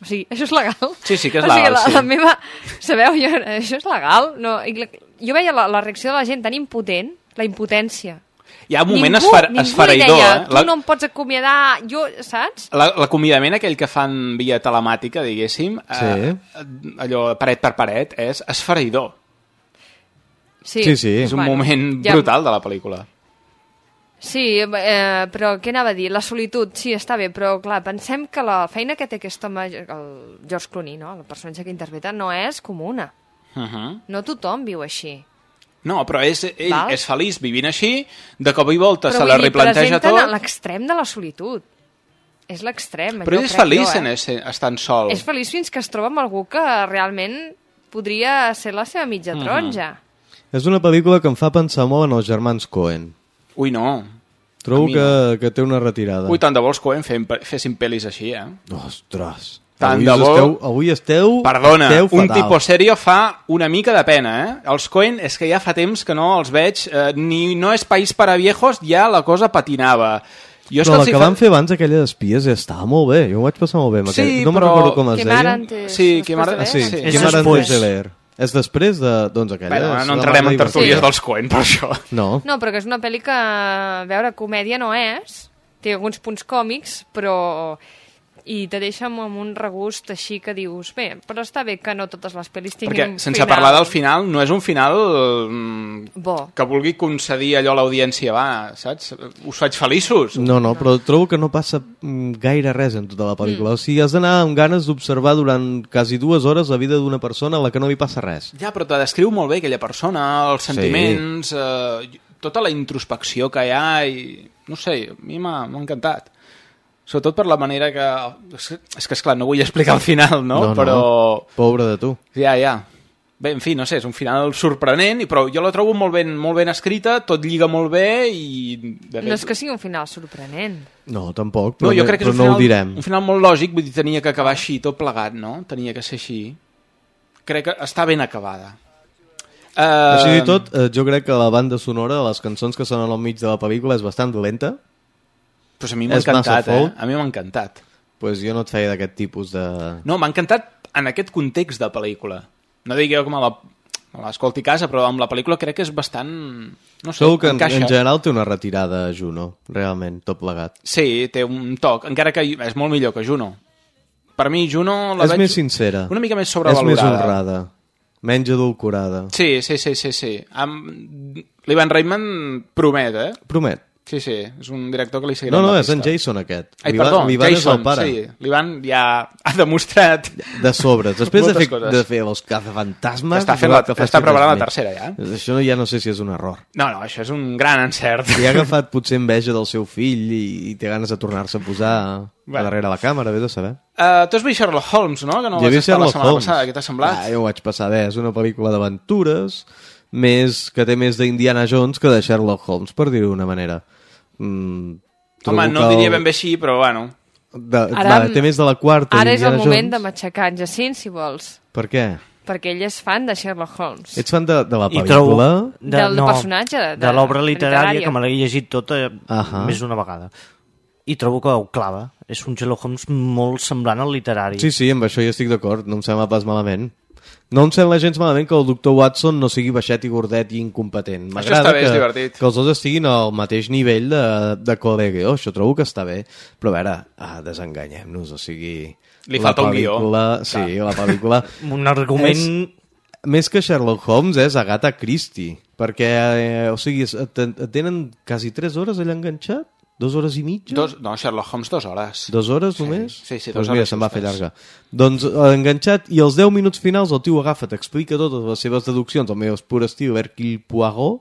O sigui, això és legal? Sí, sí que és o sigui, legal, la, sí. la meva... Sabeu, jo, això és legal? No, i la, jo veia la, la reacció de la gent tan impotent, la impotència. Hi ha un moment ningú, esfer ningú esfereïdor, deia, eh? tu La- no em pots acomiadar, jo, saps? La- L'acomiadament aquell que fan via telemàtica, diguéssim, eh, allò paret per paret, és esfereïdor. Sí, Sí, sí. És un Bueno, moment ja- brutal de la pel·lícula. Sí, eh, però què anava a dir? La solitud, sí, està bé, però clar, pensem que la feina que té aquest home, el George Clooney, no? el personatge que interpreta, no és comuna. Uh -huh. No tothom viu així. No, però és, ell Val. és feliç vivint així, de cop i volta però se la replanteja tot, l'extrem de la solitud. És l'extrem. però ell és feliç jo, en eh? ese, estant sol. És feliç fins que es troba amb algú que realment podria ser la seva mitja Mhm. taronja. És una pel·lícula que em fa pensar molt en els germans Coen. Ui, no. Trobo mi que, que té una retirada. Ui, tant de vols Coen fessin pel·lis així, eh? Ostres. Tant avui de bo... Esteu, avui esteu... Perdona, esteu un tipus serio fa una mica de pena, eh? Els Coen és que ja fa temps que no els veig, eh, ni no és país para viejos, ja la cosa patinava. Jo Però la que fa- van fer abans, aquella d'espies, ja estava molt bé. Jo ho vaig passar molt bé. amb Sí, no me'n però- recordo com es deia. Sí, quemar- de Ah, sí, sí. sí. És després. de leer. És després de... Doncs aquella. Bueno, no entrarem en tertúlies divertida. dels Coen, per això. No. No, però que és una pel·li que, a veure, comèdia no és, té alguns punts còmics, però... i te deixa amb, un regust així que dius, bé, però està bé que no totes les pel·lis tinguin Perquè, un sense final parlar del final, no és un final mm, bo. que vulgui concedir allò a l'audiència, va, saps? Us faig feliços. No, no, però trobo que no passa mm, gaire res en tota la pel·lícula. Mm. O sigui, has d'anar amb ganes d'observar durant quasi dues hores la vida d'una persona a la que no li passa res. Ja, però te descriu molt bé aquella persona, els Sí. sentiments, eh, tota la introspecció que hi ha i... No sé, a mi m'ha encantat. Sobretot per la manera que... És que, esclar, no vull explicar el final, no? no, però... Pobre de tu. Ja, ja. Bé, en fi, no sé, és un final sorprenent, i però jo la trobo molt ben, molt ben escrita, tot lliga molt bé i... De No és que sigui un final sorprenent. No, tampoc, No, però, jo crec que és un no final, ho direm. un final molt lògic, vull dir, tenia que acabar així, tot plegat, no? Tenia que ser així. Crec que està ben acabada. Uh, Així i tot, eh, jo crec que la banda sonora, les cançons que sonen al mig de la pel·lícula, és bastant dolenta. Pues a mi m'ha És encantat, eh? A mi m'ha encantat. Pues jo no et feia d'aquest tipus de... No, m'ha encantat en aquest context de pel·lícula. No digui jo com a la l'escolti casa, però amb la pel·lícula crec que és bastant... No sé, Segur que en, encaixa. en general té una retirada a Juno, realment, tot plegat. Sí, té un toc, encara que és molt millor que Juno. Per mi, Juno la és veig més sincera. una mica més És sobrevalorada. més honrada. Menys adulcorada. Sí, sí, sí, sí. sí. Amb... L'Ivan Reitman promet, eh? Promet. Sí, sí, és un director que li seguirà No, no, és en. Jason aquest. Ai, perdó, l'Ivan és el pare. sí. L'Ivan ja ha demostrat... De sobres. Després de fer, coses. de fer els cazafantasmes... Està fent la- que està preparant la tercera, ja. Això ja no sé si és un error. No, no, això és un gran encert. Li ha agafat potser enveja del seu fill i, i té ganes de tornar-se a posar Bueno. darrere la càmera, vés a saber. Uh, tu has vist Sherlock Holmes, no? Que no Jo he vas vist estar la Sherlock setmana Holmes. passada. Què t'ha semblat? Ah, jo ho vaig passar bé. És una pel·lícula d'aventures més, que té més d'Indiana Jones que de Sherlock Holmes, per dir-ho d'una manera. Mm, Home, no ho diria el- ben bé així, però bueno. De, Ara- va, té més de la quarta Ara és el moment Jones. de matxacar en Jacint, si vols. Per què? Perquè ell és fan de Sherlock Holmes. Ets fan de, de la pel·lícula? trobo... Del personatge, de- de l'obra de literària, literària. que me l'he llegit tota Ahà. més d'una vegada. I trobo que ho clava. És un Sherlock Holmes molt semblant al literari. Sí, sí, amb això jo estic d'acord, no em sembla pas malament. No em sembla gens malament que el doctor Watson no sigui baixet i gordet i incompetent. M'agrada que, divertit. que els dos estiguin al mateix nivell de, de col·legueo, això trobo que està bé. Però a veure, ah, desenganyem-nos, o sigui... Li la falta un guió. pel·lícula- Sí, la pel·lícula... Un argument... És, més que Sherlock Holmes és Agatha Christie, perquè, eh, o sigui, tenen quasi 3 hores allà enganxat? Dues hores i mitja? Dos, no, Sherlock Holmes, dues hores. Dues hores només? Sí, sí, doncs dues mira, hores se'n va fer llarga. Doncs eh, enganxat, i els 10 minuts finals el tio agafa, t'explica totes les seves deduccions, el meu pur estil Hercule Poirot,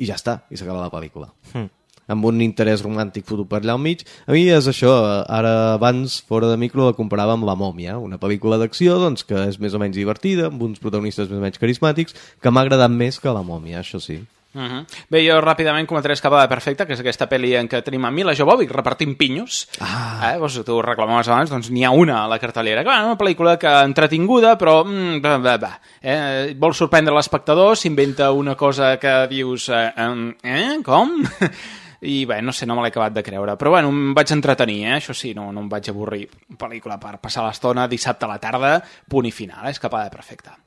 i ja està, i s'acaba la pel·lícula. Hmm. Amb un interès romàntic fotut per allà al mig. A mi és això, eh, ara abans, fora de micro, la comparava amb La Mòmia, una pel·lícula d'acció doncs, que és més o menys divertida, amb uns protagonistes més o menys carismàtics, que m'ha agradat més que La Mòmia, això sí. Uh -huh. Bé, jo ràpidament comentaré Escapada Perfecta, que és aquesta pel·li en què tenim a Mila Jovovich repartint pinyos. Ah. Eh, doncs, tu ho reclamaves abans, doncs n'hi ha una a la cartellera. Clar, una pel·lícula que entretinguda, però... Mm, bah, bah, bah, eh, vol sorprendre l'espectador, s'inventa una cosa que dius... Eh, eh, eh com? I bé, no sé, no me l'he acabat de creure. Però bueno, em vaig entretenir, eh? això sí, no, no em vaig avorrir. Pel·lícula per passar l'estona, dissabte a la tarda, punt i final, eh? Escapada Perfecta.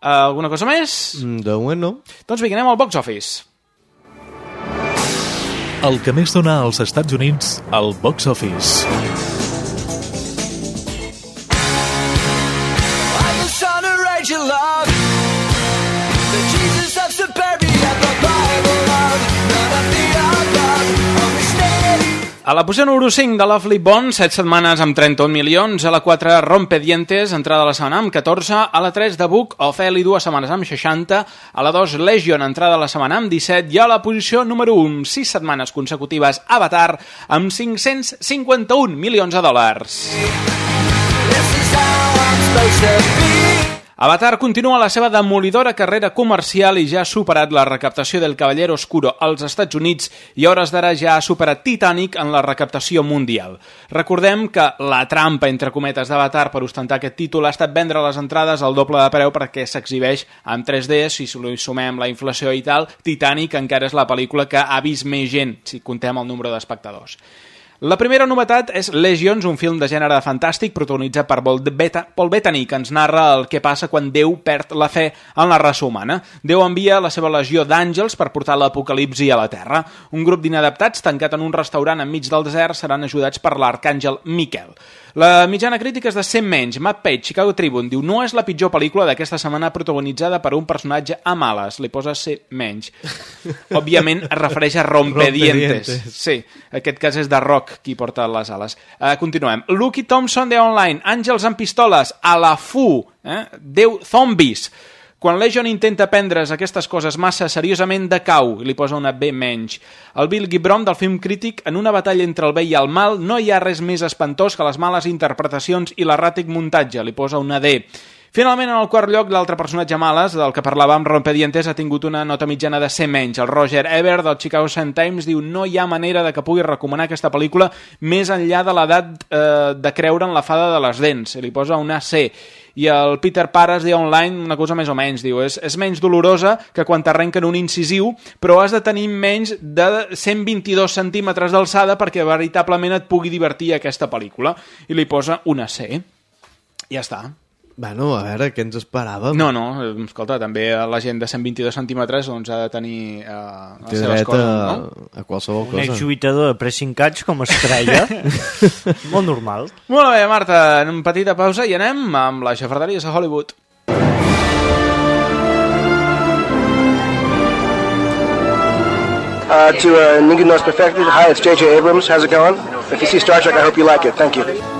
Uh, alguna cosa més? Mm, De moment no. Doncs vinga, anem al box office. El que més dona als Estats Units al box office. A la posició número 5 de Lovely Bones, 7 setmanes amb 31 milions. A la 4, Rompedientes, entrada a la setmana amb 14. A la 3, The Book of Eli, dues setmanes amb 60. A la 2, Legion, entrada a la setmana amb 17. I a la posició número 1, 6 setmanes consecutives, Avatar, amb 551 milions de dòlars. This is how I'm supposed to be. Avatar continua la seva demolidora carrera comercial i ja ha superat la recaptació del Cavallero Oscuro als Estats Units i hores d'ara ja ha superat Titanic en la recaptació mundial. Recordem que la trampa, entre cometes, d'Avatar per ostentar aquest títol ha estat vendre les entrades al doble de preu perquè s'exhibeix en 3D, si sumem la inflació i tal, Titanic encara és la pel·lícula que ha vist més gent, si contem el número d'espectadors. La primera novetat és Legions, un film de gènere fantàstic protagonitzat per Paul Beta- Paul Bettany, que ens narra el que passa quan Déu perd la fe en la raça humana. Déu envia la seva legió d'àngels per portar l'apocalipsi a la Terra. Un grup d'inadaptats tancat en un restaurant enmig del desert seran ajudats per l'arcàngel Miquel. La mitjana crítica és de 100 menys. Matt Page, Chicago Tribune, diu no és la pitjor pel·lícula d'aquesta setmana protagonitzada per un personatge a males. Li posa C menys. Òbviament es refereix a Rompedientes. Rompedientes. Sí, aquest cas és de Rock, qui porta les ales. Uh, continuem. Lucky Thompson de Online, Àngels amb pistoles, a la FU, eh? Déu Zombies. Quan Legion intenta prendre's aquestes coses massa seriosament decau, i li posa una B menys. El Bill Gibron del film crític, en una batalla entre el bé i el mal, no hi ha res més espantós que les males interpretacions i l'erràtic muntatge, li posa una D. Finalment, en el quart lloc, l'altre personatge males, del que parlàvem, Rompedientes, ha tingut una nota mitjana de C menys. El Roger Ebert, del Chicago Sun-Times, diu no hi ha manera de que pugui recomanar aquesta pel·lícula més enllà de l'edat eh, de creure en la fada de les dents. I li posa una C. I el Peter Paras de Online una cosa més o menys, diu, és, és menys dolorosa que quan t'arrenquen un incisiu, però has de tenir menys de 122 centímetres d'alçada perquè veritablement et pugui divertir aquesta pel·lícula. I li posa una C. Ja està. Bueno, a veure, què ens esperàvem? No, no, eh, escolta, també la gent de 122 centímetres doncs, ha de tenir eh, les Té seves coses, a, no? a qualsevol Un cosa. exlluitador de pressing catch com estrella. Molt normal. Molt bé, Marta, en una petita pausa i anem amb les xafarderies a Hollywood. Uh, to uh, Nigga Knows Perfected, hi, it's J.J. Abrams. How's it going? If you see Star Trek, I hope you like it. Thank you.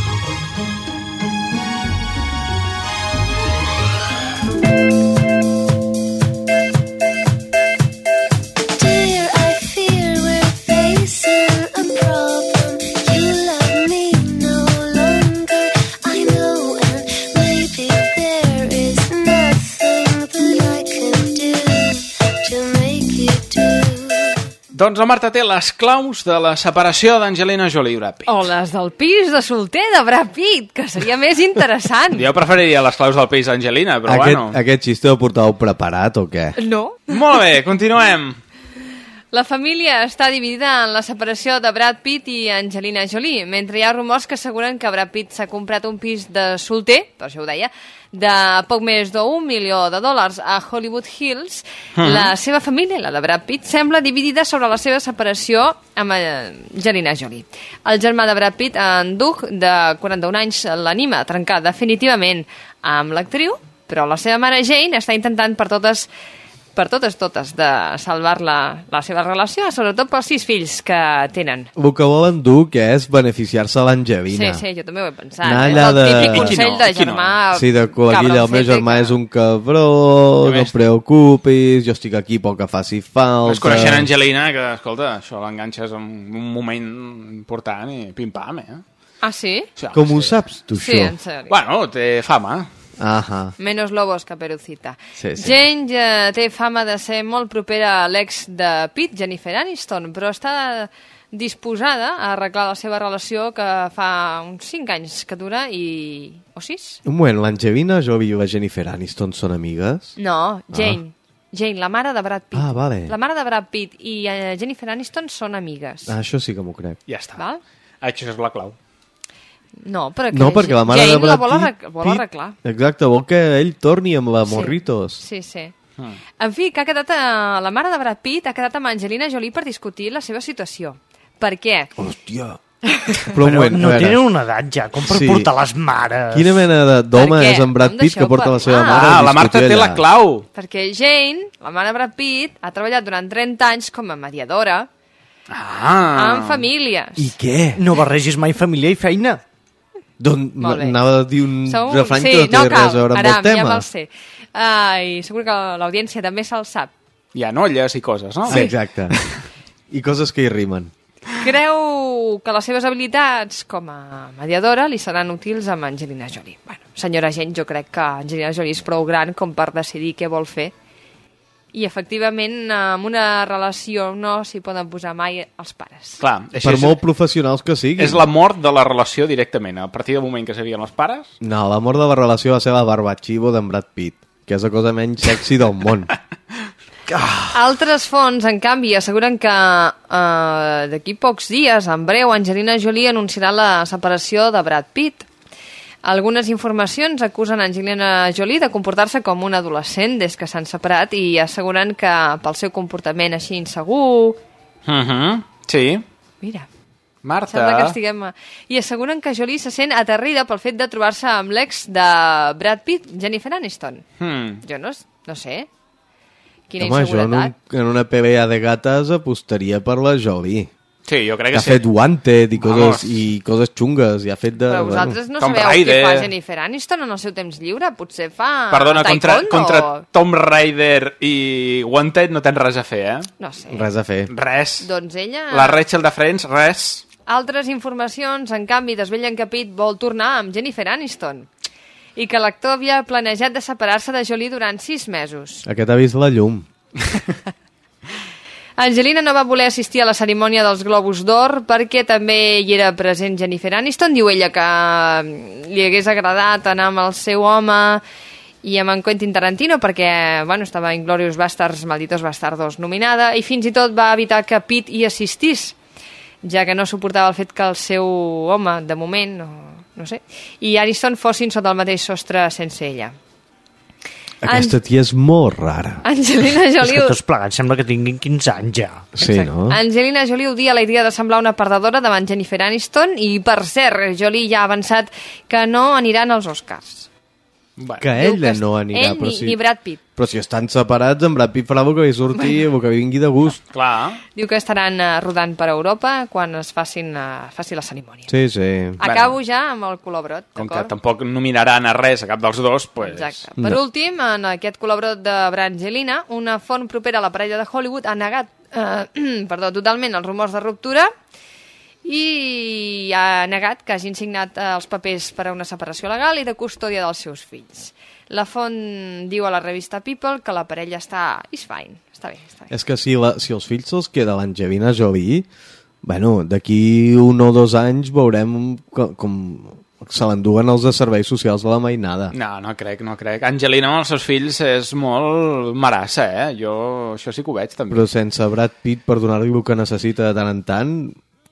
Doncs la Marta té les claus de la separació d'Angelina Jolie i Brad Pitt. O les del pis de solter de Brad Pitt, que seria més interessant. Jo preferiria les claus del peix d'Angelina, però aquest, bueno. aquest xiste ho portàveu preparat o què? No. Molt bé, continuem. La família està dividida en la separació de Brad Pitt i Angelina Jolie, mentre hi ha rumors que asseguren que Brad Pitt s'ha comprat un pis de solter, per això ho deia, de poc més d'un milió de dòlars a Hollywood Hills. Mhm. La seva família, la de Brad Pitt, sembla dividida sobre la seva separació amb eh, Angelina Jolie. El germà de Brad Pitt, en Doug, de 41 anys, l'anima a trencar definitivament amb l'actriu, però la seva mare Jane està intentant per totes per totes, totes, de salvar la, la seva relació, sobretot pels sis fills que tenen. El que volen dur que és beneficiar-se Sí, l'Angelina. sí, jo també ho he pensat. Anar és allà el de- típic Aquí no, consell de aquí no. germà Sí, de col·leguilla, el meu germà que- és un cabró, no et preocupis, jo estic aquí pel que faci falta. Més coneixent Angelina, que, escolta, això l'enganxes en un moment important i pim-pam, eh? Ah, sí? Sí, Com ho saps, tu, Sí, això? en sèrio. Bueno, té fama. Ahà. Menos lobos que Perucita. Sí, sí. Jane ja té fama de ser molt propera a l'ex de Pitt, Jennifer Aniston, però està disposada a arreglar la seva relació que fa uns 5 anys que dura i... o 6? Un moment, l'Angelina Jolie i la Jennifer Aniston són amigues? No, Jane. Jane, la mare de Brad Pitt. Ah, vale. La mare de Brad Pitt i eh, Jennifer Aniston són amigues. Ah, això sí que m'ho crec. Ja està. Val? Això és la clau. No, però que No, perquè la mare Jane de Brad la vol, Pitt... arreg vol arreglar. Exacte, vol que ell torni amb la Sí. Morritos. Sí, sí. En fi, que ha quedat, eh, la mare de Brad Pitt ha quedat amb Angelina Jolie per discutir la seva situació. Per què? Hòstia. Però, un moment, no veure. tenen una edat ja, com per Sí. portar les mares. Quina mena d'home Per és en Brad Pitt que porta la seva parlar? mare Ah, la Marta té la clau. Perquè Jane, la mare de Brad Pitt, ha treballat durant 30 anys com a mediadora Ah. en famílies. I què? No barregis mai família i feina. Bé. anava a dir un Sou- refrany sí, que no té no res cal, a veure amb Aram, el tema. ja sé. Uh, I segur que l'audiència també se'l sap. Hi ha nolles i coses, no? Sí. Exacte. I coses que hi rimen. Creu que les seves habilitats com a mediadora li seran útils amb Angelina Jolie. Bueno, senyora gent, jo crec que Angelina Jolie és prou gran com per decidir què vol fer. I, efectivament, amb una relació no s'hi poden posar mai els pares. Clar, això Per és, molt professionals que siguin. és la mort de la relació directament. A partir del moment que sabien els pares... No, l'amor de la relació va ser la barbachivo d'en Brad Pitt, que és la cosa menys sexy del món. Altres fonts, en canvi, asseguren que eh, d'aquí pocs dies, en breu, Angelina Jolie anunciarà la separació de Brad Pitt. Algunes informacions acusen Angelina Jolie de comportar-se com un adolescent des que s'han separat i asseguren que pel seu comportament així insegur... Uh -huh. Sí. Mira, Marta... sembla que estiguem... a- I asseguren que Jolie se sent aterrida pel fet de trobar-se amb l'ex de Brad Pitt, Jennifer Aniston. Hmm. Jo no, no sé. Quina Home, jo en, inseguretat. un, en una PBA de gates apostaria per la Jolie. Sí, jo crec Que que ha sí. fet Wanted i coses, Vamos. i coses xungues, i ha fet de... Però vosaltres no Tomb sabeu Raider. què fa Jennifer Aniston en el seu temps lliure? Potser fa Perdona, contra, taekwondo contra Tom Raider i Wanted no tens res a fer, eh? No sé. Res a fer. Res. Doncs ella... La Rachel de Friends, res. Altres informacions, en canvi, desvellen que Pitt vol tornar amb Jennifer Aniston i que l'actor havia planejat de separar-se de Jolie durant sis mesos. Aquest ha vist la llum. Angelina no va voler assistir a la cerimònia dels Globus d'Or perquè també hi era present Jennifer Aniston. Diu ella que mm, li hagués agradat anar amb el seu home i amb en Quentin Tarantino perquè bueno, estava Inglorious Bastards, Malditos Bastardos nominada i fins i tot va evitar que Pitt hi assistís ja que no suportava el fet que el seu home, de moment, no, no sé, i Aniston fossin sota el mateix sostre sense ella. Aquesta tia és molt rara. Angelina És Jolie... que tots plegats sembla que tinguin 15 anys ja. Sí, no? Angelina Jolie odia la idea de semblar una perdedora davant Jennifer Aniston i, per cert, Jolie ja ha avançat que no aniran als Oscars. Bueno. Que ella que no anirà, ell però ni- si... ni Brad Pitt. Però si estan separats, en Brad Pitt farà el que hi surti, el que vingui de gust. Clar. Diu que estaran eh, rodant per Europa quan es facin, eh, faci la cerimònia. Sí, sí. Acabo ja amb el col·labrot, Com que d'acord? tampoc nominaran a res a cap dels dos, pues... Exacte. Per últim, en aquest col·labrot de Brangelina, una font propera a la parella de Hollywood ha negat eh, perdó, totalment els rumors de ruptura i ha negat que hagin signat eh, els papers per a una separació legal i de custòdia dels seus fills. La font diu a la revista People que la parella està... is fine, està bé, està bé. És que si, la, si els fills se'ls queda l'Angelina Jolie, bueno, d'aquí un o dos anys veurem com, com se l'enduguen els de serveis socials de la mainada. No, no crec, no crec. Angelina amb els seus fills és molt marassa, eh? Jo això sí que ho veig, també. Però sense Brad Pitt per donar-li el que necessita de tant en tant,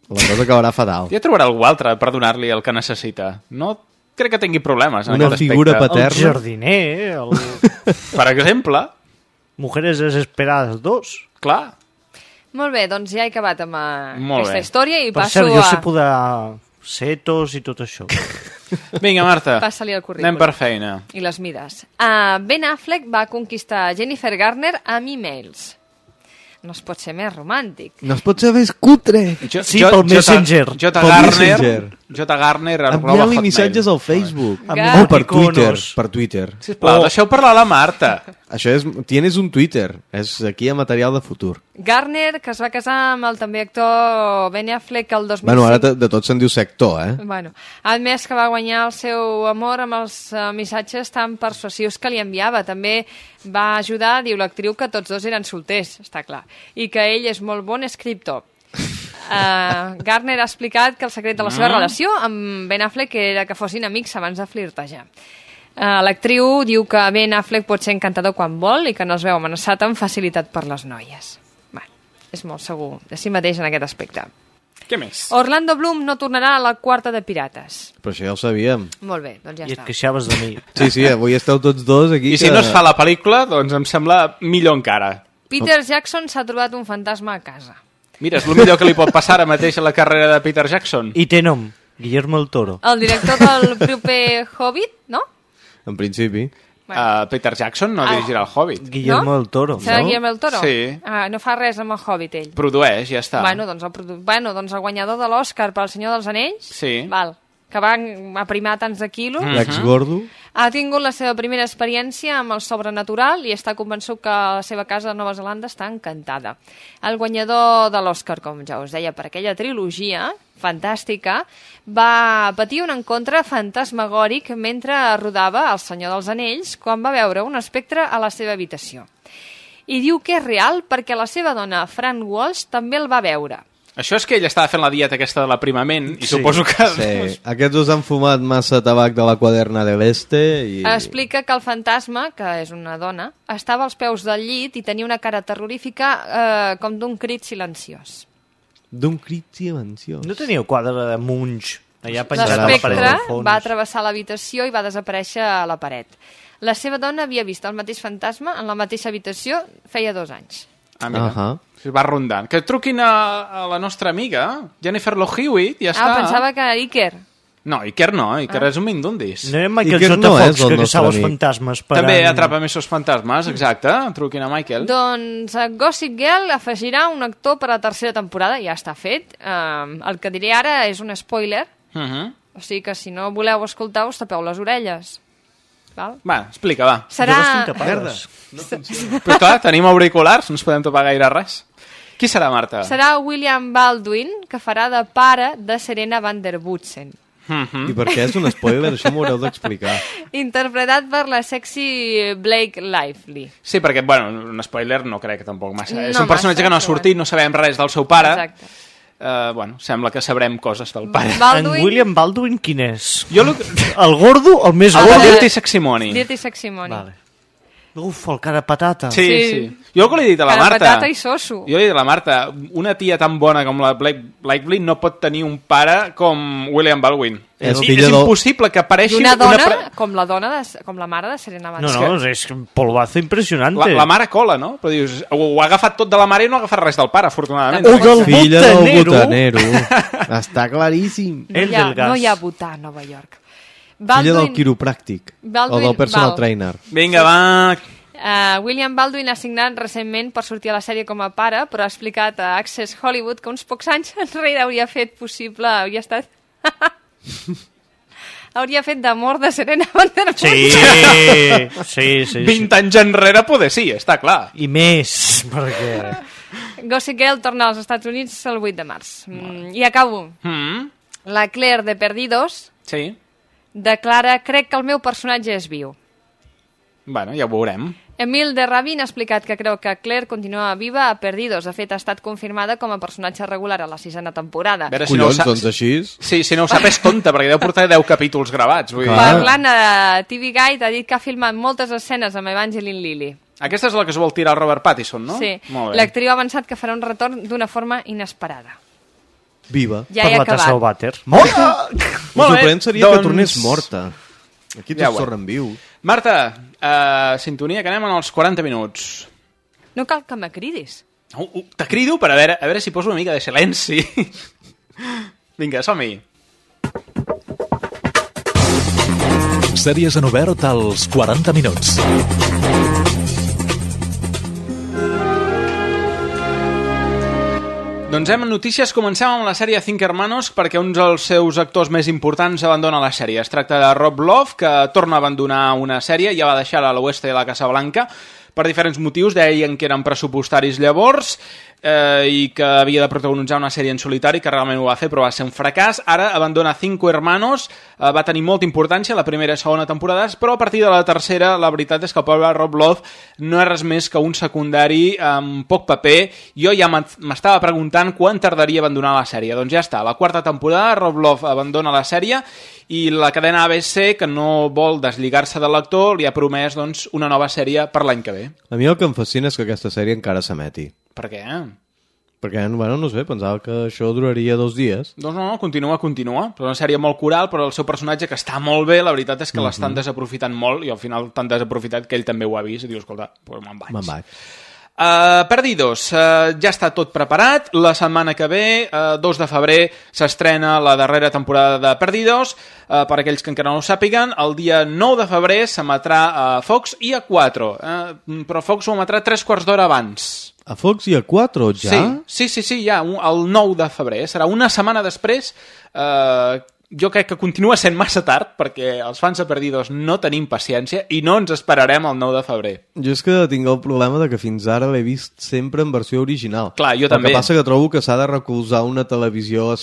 la cosa acabarà fatal. Ja trobarà algú altre per donar-li el que necessita. No crec que tingui problemes en Una aquest figura aspecte. paterna. El jardiner, el... Per exemple. Mujeres desesperadas 2. Clar. Molt bé, doncs ja he acabat amb eh, Molt aquesta bé. història i per passo cert, jo a... sé podar setos i tot això. Vinga, Marta. Passa-li el currículum. Anem per feina. I les mides. Uh, ben Affleck va conquistar Jennifer Garner amb e-mails. No es pot ser més romàntic. No es pot ser més cutre. Jo, Sí, pel Messenger. J. Pel Garner, Messenger. J. Garner, arroba Enviant-li hotmail. missatges al Facebook. Gar- O per Twitter. Per Twitter. Sisplau, deixeu parlar la Marta. Això és... Tienes un Twitter. És aquí a material de futur. Garner, que es va casar amb el també actor Ben Affleck el 2005. Bueno, ara de, tot se'n diu sector, eh? Bueno, ha admès que va guanyar el seu amor amb els uh, missatges tan persuasius que li enviava. També va ajudar, diu l'actriu, que tots dos eren solters, està clar, i que ell és molt bon escriptor. Uh, Garner ha explicat que el secret de la seva Mm. relació amb Ben Affleck era que fossin amics abans de flirtejar. Uh, L'actriu diu que Ben Affleck pot ser encantador quan vol i que no es veu amenaçat amb facilitat per les noies. Bueno, és molt segur de si mateix en aquest aspecte. Què més? Orlando Bloom no tornarà a la quarta de Pirates. Però això ja ho sabíem. Molt bé, doncs ja I et està. queixaves de mi. Sí, sí, avui esteu tots dos aquí. I si que- no es fa la pel·lícula, doncs em sembla millor encara. Peter Jackson s'ha trobat un fantasma a casa. Mira, és el millor que li pot passar ara mateix a la carrera de Peter Jackson. I té nom, Guillermo el Toro. El director del proper Hobbit, no? En principi. Uh, Peter Jackson no Ah. dirigirà el Hobbit. Guillermo No? el Toro. Serà no? Guillermo del Toro? Sí. Ah, no fa res amb el Hobbit, ell. Produeix, ja està. Bueno, doncs el, produ... bueno, doncs el guanyador de l'Oscar pel Senyor dels Anells, Sí. val, que va aprimar tants de quilos, Mhm. L'ex-gordo. ha tingut la seva primera experiència amb el sobrenatural i està convençut que la seva casa de Nova Zelanda està encantada. El guanyador de l'Oscar, com ja us deia, per aquella trilogia fantàstica, va patir un encontre fantasmagòric mentre rodava El Senyor dels Anells quan va veure un espectre a la seva habitació. I diu que és real perquè la seva dona, Fran Walsh, també el va veure. Això és que ell estava fent la dieta aquesta de l'aprimament i Sí. suposo que... Sí. Aquests dos han fumat massa tabac de la quaderna de l'Este i... Explica que el fantasma, que és una dona, estava als peus del llit i tenia una cara terrorífica eh, com d'un crit silenciós. D'un crit silenciós. No teníeu quadre de Munch allà penjat a la paret del fons? va travessar l'habitació i va desaparèixer a la paret. La seva dona havia vist el mateix fantasma en la mateixa habitació feia dos anys. Ah, mira. Ahà. Sí, va rondant. Que truquin a, a la nostra amiga, Jennifer Lohewitt, i ja està. Ah, pensava que era Iker. No, Iker no, Iker Ah. és un mindundis. No era Michael Iker J. no és Fox que caçava els fantasmes per També atrapa més els fantasmes, exacte. Truquin a Michael. Doncs a Gossip Girl afegirà un actor per a la tercera temporada, ja està fet. Um, el que diré ara és un spoiler, Uh -huh. o sigui que si no voleu escoltar us tapeu les orelles. Val? Va, explica, va. Serà... Tapades. Però clar, tenim auriculars, no ens podem topar gaire res. Qui serà, Marta? Serà William Baldwin, que farà de pare de Serena van der Woodsen. Mhm. I per què és un spoiler? Això m'ho haureu d'explicar. Interpretat per la sexy Blake Lively. Sí, perquè, bueno, un spoiler no crec que tampoc massa. No és un personatge massa, que no ha sortit, no sabem res del seu pare. Exacte. Uh, bueno, sembla que sabrem coses del pare. Baldwin... En William Baldwin quin és? Jo lo... El gordo, el més El gordo? de Dirty Seximony. Dirty Seximony. Vale. Uf, el cara patata. Sí, Sí. sí. Jo el que li he dit a la Marta... patata i soso. Jo li he dit a la Marta, una tia tan bona com la Blake Lively no pot tenir un pare com William Baldwin. És I és impossible que I apareixi una dona pre- com la dona de, com la mare de Serena Van No, no, és un polvazo impressionante. La, la mare cola, no? Però dius, ho, ho ha agafat tot de la mare i no ha agafat res del pare, afortunadament. O del Filla del botanero. botanero. Està claríssim. No El hi, ha, del gas. no hi ha votar a Nova York. Filla del quiropràctic. Baldwin- o del personal val. trainer. Vinga, va... Uh, William Baldwin ha signat recentment per sortir a la sèrie com a pare, però ha explicat a Access Hollywood que uns pocs anys enrere hauria fet possible, hauria estat... hauria fet d'amor de Serena Van der Sí, Woodsen. sí, sí. sí. 20 anys enrere poder sí, està clar. I més, perquè... Gossip Girl torna als Estats Units el 8 de març. Mm, I acabo. Mm. La Claire de Perdidos Sí. declara crec que el meu personatge és viu. Bueno, ja ho veurem. Emil de Rabin ha explicat que creu que Claire continua viva a Perdidos. De fet, ha estat confirmada com a personatge regular a la sisena temporada. A veure si Collons, no ho saps. doncs així... Sí, si no ho sap és compte, perquè deu portar 10 capítols gravats. Vull dir. Parlant a TV Guide, ha dit que ha filmat moltes escenes amb Evangeline Lilly. Aquesta és la que es vol tirar el Robert Pattinson, no? Sí, l'actriu ha avançat que farà un retorn d'una forma inesperada. Viva. Ja he la acabat. O'Batter. Morta! El Molt bé, sorprenent seria doncs- que tornés morta. Aquí Ja tots ho tornen viu. Marta, uh, sintonia, que anem en els 40 minuts. No cal que me cridis. Uh, uh, te crido per a veure, a veure si poso una mica de silenci. Vinga, som-hi. Sèries en obert als 40 minuts. Doncs hem notícies, comencem amb la sèrie Cinc Hermanos perquè un dels seus actors més importants abandona la sèrie. Es tracta de Rob Love, que torna a abandonar una sèrie, ja va deixar a l'oeste de la Casa Blanca per diferents motius, deien que eren pressupostaris llavors eh, i que havia de protagonitzar una sèrie en solitari, que realment ho va fer, però va ser un fracàs. Ara abandona Cinco Hermanos, eh, va tenir molta importància la primera i segona temporades, però a partir de la tercera la veritat és que pobre Rob Love no és res més que un secundari amb poc paper. Jo ja m'estava preguntant quan tardaria a abandonar la sèrie. Doncs ja està, la quarta temporada, Rob Love abandona la sèrie i la cadena ABC, que no vol deslligar-se de l'actor, li ha promès doncs, una nova sèrie per l'any que ve. A mi el que em fascina és que aquesta sèrie encara s'emeti. Per què? Perquè, bueno, no sé, pensava que això duraria dos dies. Doncs no, no, continua, continua. Però una sèrie molt coral, però el seu personatge, que està molt bé, la veritat és que l'estan Mhm. desaprofitant molt, i al final tan desaprofitat que ell també ho ha vist, i diu, escolta, pues me'n vaig. Me'n vaig. Uh, Perdidos, uh, ja està tot preparat. La setmana que ve, uh, 2 de febrer, s'estrena la darrera temporada de Perdidos. Uh, per aquells que encara no ho sàpiguen, el dia 9 de febrer s'emetrà a Fox i a 4. Uh, però Fox ho emetrà 3 quarts d'hora abans. A Fox i a 4, ja? Sí, sí, sí, sí, ja, un- el 9 de febrer. Serà una setmana després. Eh, jo crec que continua sent massa tard, perquè els fans de Perdidos no tenim paciència i no ens esperarem el 9 de febrer. Jo és que tinc el problema de que fins ara l'he vist sempre en versió original. Clar, jo el també. que passa que trobo que s'ha de recolzar una televisió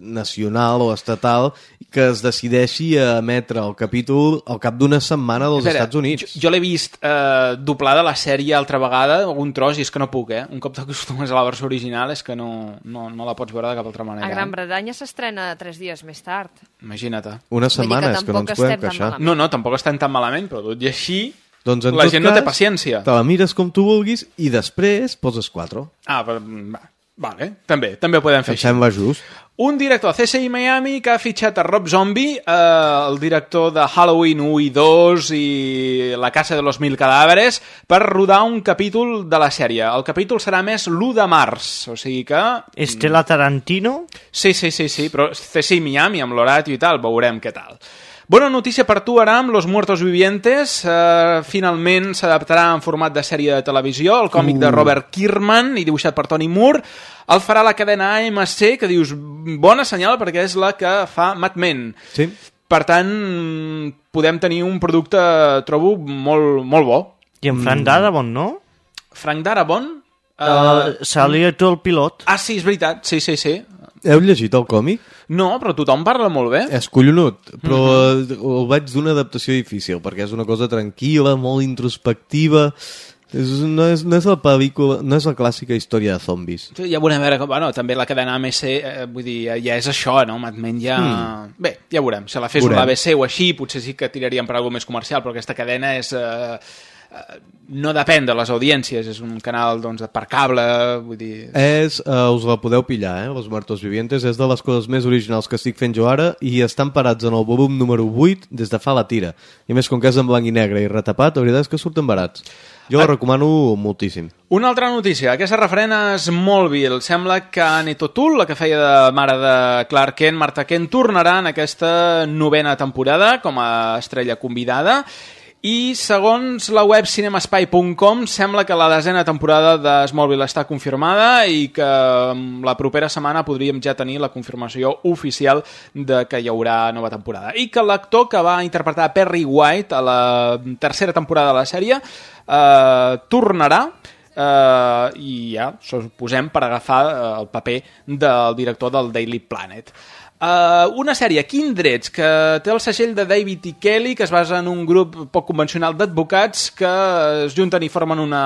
nacional o estatal que es decideixi a emetre el capítol al cap d'una setmana dels Espera, Estats Units. Jo, jo l'he vist eh, doblada la sèrie altra vegada, algun tros, i és que no puc, eh? Un cop t'acostumes a la versió original és que no, no, no la pots veure de cap altra manera. A Gran eh? Bretanya s'estrena tres dies més tard. Imagina't. Una setmana, és que no ens podem queixar. No, no, tampoc estem tan malament, però tot i així Doncs en la tot gent cas, no té paciència. Te la mires com tu vulguis i després poses 4. Ah, però, va, vale, també, també ho podem fer Em així. sembla just. Un director de CSI Miami que ha fitxat a Rob Zombie, eh, el director de Halloween 1 i 2 i La casa de los mil cadàveres, per rodar un capítol de la sèrie. El capítol serà més l'1 de març, o sigui que... Estela Tarantino? Sí, sí, sí, sí, però CSI Miami amb l'Horatio i tal, veurem què tal. Bona notícia per tu, Aram, Los Muertos Vivientes. Eh, finalment s'adaptarà en format de sèrie de televisió, el còmic de Uh. Robert Kierman i dibuixat per Tony Moore. El farà la cadena AMC, que dius, bona senyal perquè és la que fa Mad Men. Sí. Per tant, podem tenir un producte, trobo, molt, molt bo. I en Frank Darabont, no? Frank Darabont? Uh, Salia tu el pilot. Ah, sí, és veritat, sí, sí, sí. Heu llegit el còmic? No, però tothom parla molt bé. És collonut, però mm -hmm. el veig d'una adaptació difícil, perquè és una cosa tranquil·la, molt introspectiva... És, no, és, no, és la pel·lícula, no és la clàssica història de zombis. Sí, Ja veurem, a veure, bueno, també la cadena AMC, eh, vull dir, ja és això, no? Mad Men ja... Mm. Bé, ja veurem. Si la fes Veurem. una ABC o així, potser sí que tiraríem per alguna més comercial, però aquesta cadena és... Eh, no depèn de les audiències, és un canal doncs, per cable, vull dir... És, uh, us la podeu pillar, eh? Los Muertos Vivientes és de les coses més originals que estic fent jo ara i estan parats en el volum número 8 des de fa la tira. I més, com que és en blanc i negre i retapat, la veritat és que surten barats. Jo la recomano moltíssim. Una altra notícia, aquesta referent a Smallville. Sembla que Annie O'Toole, la que feia de mare de Clark Kent, Marta Kent, tornarà en aquesta novena temporada com a estrella convidada i segons la web cinemaspy.com sembla que la desena temporada de Smallville està confirmada i que mm, la propera setmana podríem ja tenir la confirmació oficial de que hi haurà nova temporada. I que l'actor que va interpretar Perry White a la tercera temporada de la sèrie eh, tornarà eh, i ja, suposem, per agafar eh, el paper del director del Daily Planet. Uh, una sèrie, Kindreds, que té el segell de David i Kelly, que es basa en un grup poc convencional d'advocats que es junten i formen una,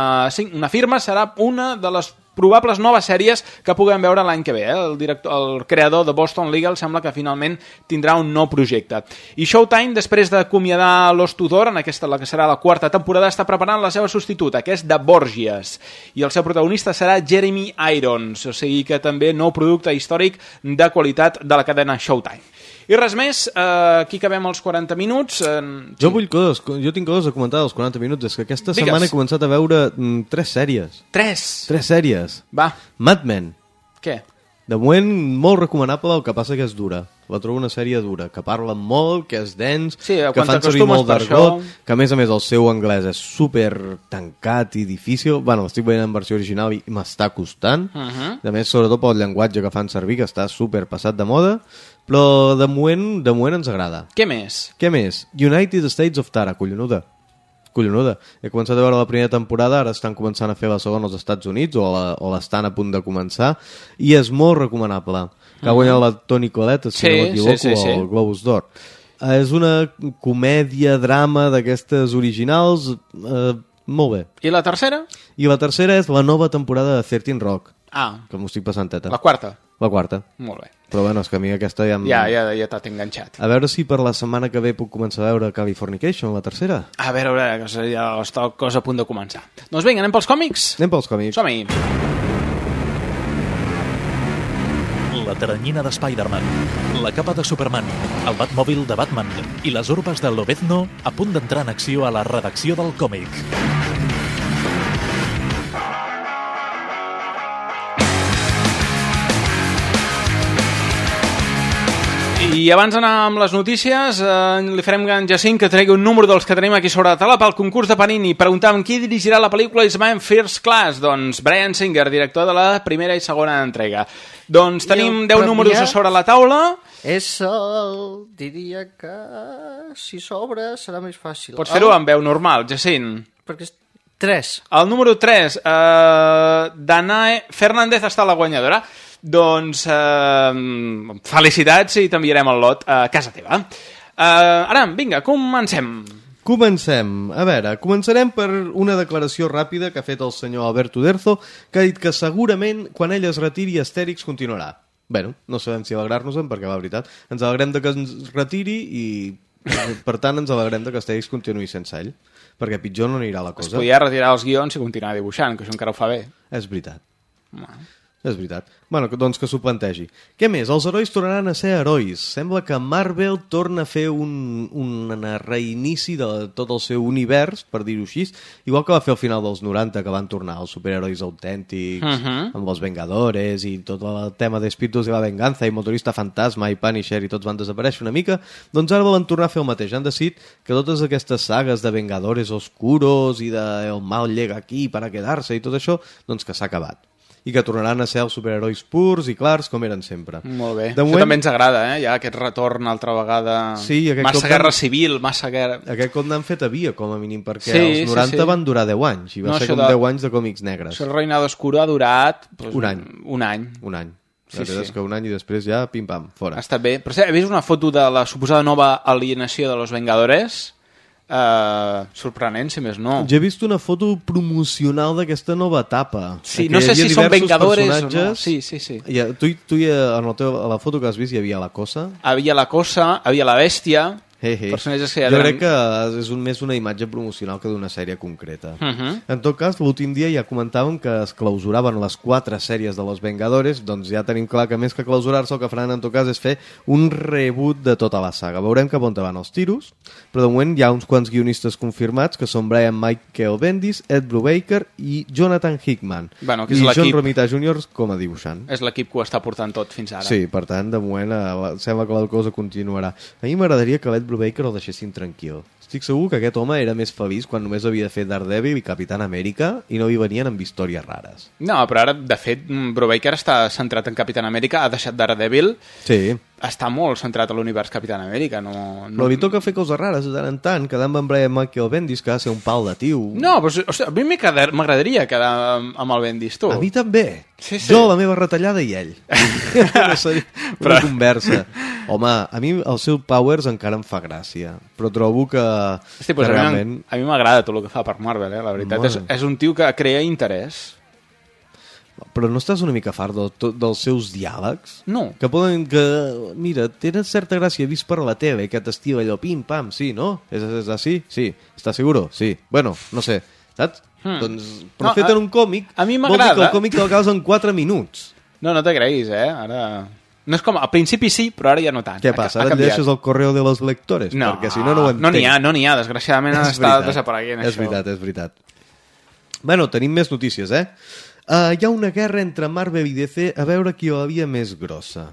una firma, serà una de les probables noves sèries que puguem veure l'any que ve. Eh? El, director, el creador de Boston Legal sembla que finalment tindrà un nou projecte. I Showtime, després d'acomiadar Los Tudor, en aquesta la que serà la quarta temporada, està preparant la seva substituta, que és de Borgias. I el seu protagonista serà Jeremy Irons, o sigui que també nou producte històric de qualitat de la cadena Showtime. I res més, eh, aquí acabem els 40 minuts. Eh, Jo vull coses, jo tinc coses a comentar dels 40 minuts. És que aquesta Digues. setmana he començat a veure mm, tres sèries. Tres. Tres sèries. Va. Mad Men. Què? De moment, molt recomanable, el que passa que és dura. La trobo una sèrie dura, que parla molt, que és dens, Sí, que fan servir molt d'argot, això- que a més a més el seu anglès és super tancat i difícil. Bueno, l'estic veient en versió original i m'està costant. Uh -huh. A més, sobretot pel llenguatge que fan servir, que està super passat de moda. Però de moment, de moment ens agrada. Què més? Què més? United States of Tara, collonuda. Collonuda. He començat a veure la primera temporada, ara estan començant a fer la segona als Estats Units, o l'estan a punt de començar, i és molt recomanable. Que ha guanyat la Toni Collette, si Sí, no m'equivoco, sí, sí, sí. al Globus d'Or. Eh, És una comèdia, drama d'aquestes originals, eh, molt bé. I la tercera? I la tercera és la nova temporada de 13 Rock, Ah, que m'ho estic passant teta. la quarta. La quarta. Molt bé. Però bueno, és que a mi aquesta ja... em- Ja, ja, ja t'ha enganxat. A veure si per la setmana que ve puc començar a veure Californication, la tercera. A veure, a veure, que seria està cosa a punt de començar. Doncs vinga, anem pels còmics? Anem pels còmics. Som-hi. La teranyina de Spider-Man, la capa de Superman, el Batmòbil de Batman i les urbes de Lobezno a punt d'entrar en acció a la redacció del còmic. I abans d'anar amb les notícies, eh, li farem en Jacint que tregui un número dels que tenim aquí sobre la taula pel concurs de Panini. Preguntàvem qui dirigirà la pel·lícula Is Man First Class? Doncs Brian Singer, director de la primera i segona entrega. Doncs tenim el 10 números a sobre la taula. És el... diria que... si s'obre serà més fàcil. Pots fer-ho amb veu normal, Jacint. Perquè és 3. El número 3, eh, Danae Fernández està la guanyadora. Doncs eh, felicitats i t'enviarem el lot a casa teva. Eh, ara, vinga, comencem. Comencem. A veure, començarem per una declaració ràpida que ha fet el senyor Alberto Derzo, que ha dit que segurament quan ell es retiri Astèrix continuarà. Bueno, no sabem si alegrar-nos-en, perquè la veritat, ens alegrem de que ens retiri i per tant ens alegrem de que Astèrix continuï sense ell, perquè pitjor no anirà la Es cosa. podia retirar els guions i continuar dibuixant, que això encara ho fa bé. És veritat. És veritat. Bueno, doncs que s'ho plantegi. Què més? Els herois tornaran a ser herois. Sembla que Marvel torna a fer un, un reinici de tot el seu univers, per dir-ho així, igual que va fer al final dels 90, que van tornar els superherois autèntics, Mhm. amb els Vengadores i tot el tema d'Espíritus de la Venganza i Motorista Fantasma i Punisher i tots van desaparèixer una mica, doncs ara volen tornar a fer el mateix. Han decidit que totes aquestes sagues de Vengadores Oscuros i de El mal llega aquí per a quedar-se i tot això, doncs que s'ha acabat i que tornaran a ser els superherois purs i clars com eren sempre. Molt bé. De Això moment, també ens agrada, eh? Ja aquest retorn altra vegada... Sí, aquest massa cop guerra civil, massa guerra... aquest cop n'han fet a via, com a mínim, perquè Sí, els sí, 90 sí. van durar 10 anys, i va No, ser com de- 10 anys de còmics negres. Això el Reinado Oscuro ha durat... Doncs, Un any. Un any. Un any. Sí, La veritat sí. és que un any i després ja, pim-pam, fora. Estat bé. Per cert, he vist una foto de la suposada nova alienació de los Vengadores? Uh, sorprenent, si més no. Jo he vist una foto promocional d'aquesta nova etapa. Sí, no sé si són Vengadores o no. Sí, sí, sí. Ha, tu, tu en el teu, a la foto que has vist hi havia la cosa. Havia la cosa, havia la bèstia, Hey, hey. personatges que ja jo crec que és un, més una imatge promocional que d'una sèrie concreta. Mhm. En tot cas, l'últim dia ja comentàvem que es clausuraven les quatre sèries de Los Vengadores, doncs ja tenim clar que més que clausurar-se el que faran en tot cas és fer un reboot de tota la saga. Veurem cap on van els tiros, però de moment hi ha uns quants guionistes confirmats que són Brian Michael Bendis, Ed Brubaker i Jonathan Hickman. Bueno, que és I John Romita Jr. com a dibuixant. És l'equip que ho està portant tot fins ara. Sí, per tant, de moment eh, la- sembla que la cosa continuarà. A mi m'agradaria que l'Ed Brubaker el deixessin tranquil. Estic segur que aquest home era més feliç quan només havia de fer Daredevil i Capitán Amèrica i no hi venien amb històries rares. No, però ara, de fet, Brubaker està centrat en Capitán Amèrica, ha deixat Daredevil Sí. Està molt centrat a l'univers Capitán Amèrica. No, Però no, li toca fer coses rares de tant en tant, quedar amb en Brian Michael Bendis, que ha de ser un pal de tiu. no però, o sigui, a mi m'agradaria quedar amb, el Bendis, tu. A mi també. Sí, sí. Jo, la meva retallada i ell. no seria una Però- conversa. Home, a mi els seus powers encara em fa gràcia, però trobo que, Hosti, pues que realment... m'en- a mi m'agrada tot el que fa per Marvel, eh? la veritat. És, Bueno. és un tio que crea interès. Però no estàs una mica fart del, tot- dels seus diàlegs? No. Que poden... Que, mira, tenen certa gràcia vist per la tele, aquest estil allò pim-pam, sí, no? És, és així? Sí. Està seguro? Sí. Bueno, no sé, saps? Hmm. Doncs, però No, fet a- en un còmic, a mi vol dir que m'agrada. el còmic te'l acabes en 4 minuts. No, no t'agraïs, eh? Ara... No és com... Al principi sí, però ara ja no tant. Què Ha- passa? ha Ara et deixes el correu de les lectores? No, perquè si no, no ho entenc. no n'hi ha, no n'hi ha. Desgraciadament És està veritat. desapareguent, És això. veritat, és veritat. Bueno, tenim més notícies, eh? Uh, hi ha una guerra entre Marvel i DC a veure qui la havia més grossa.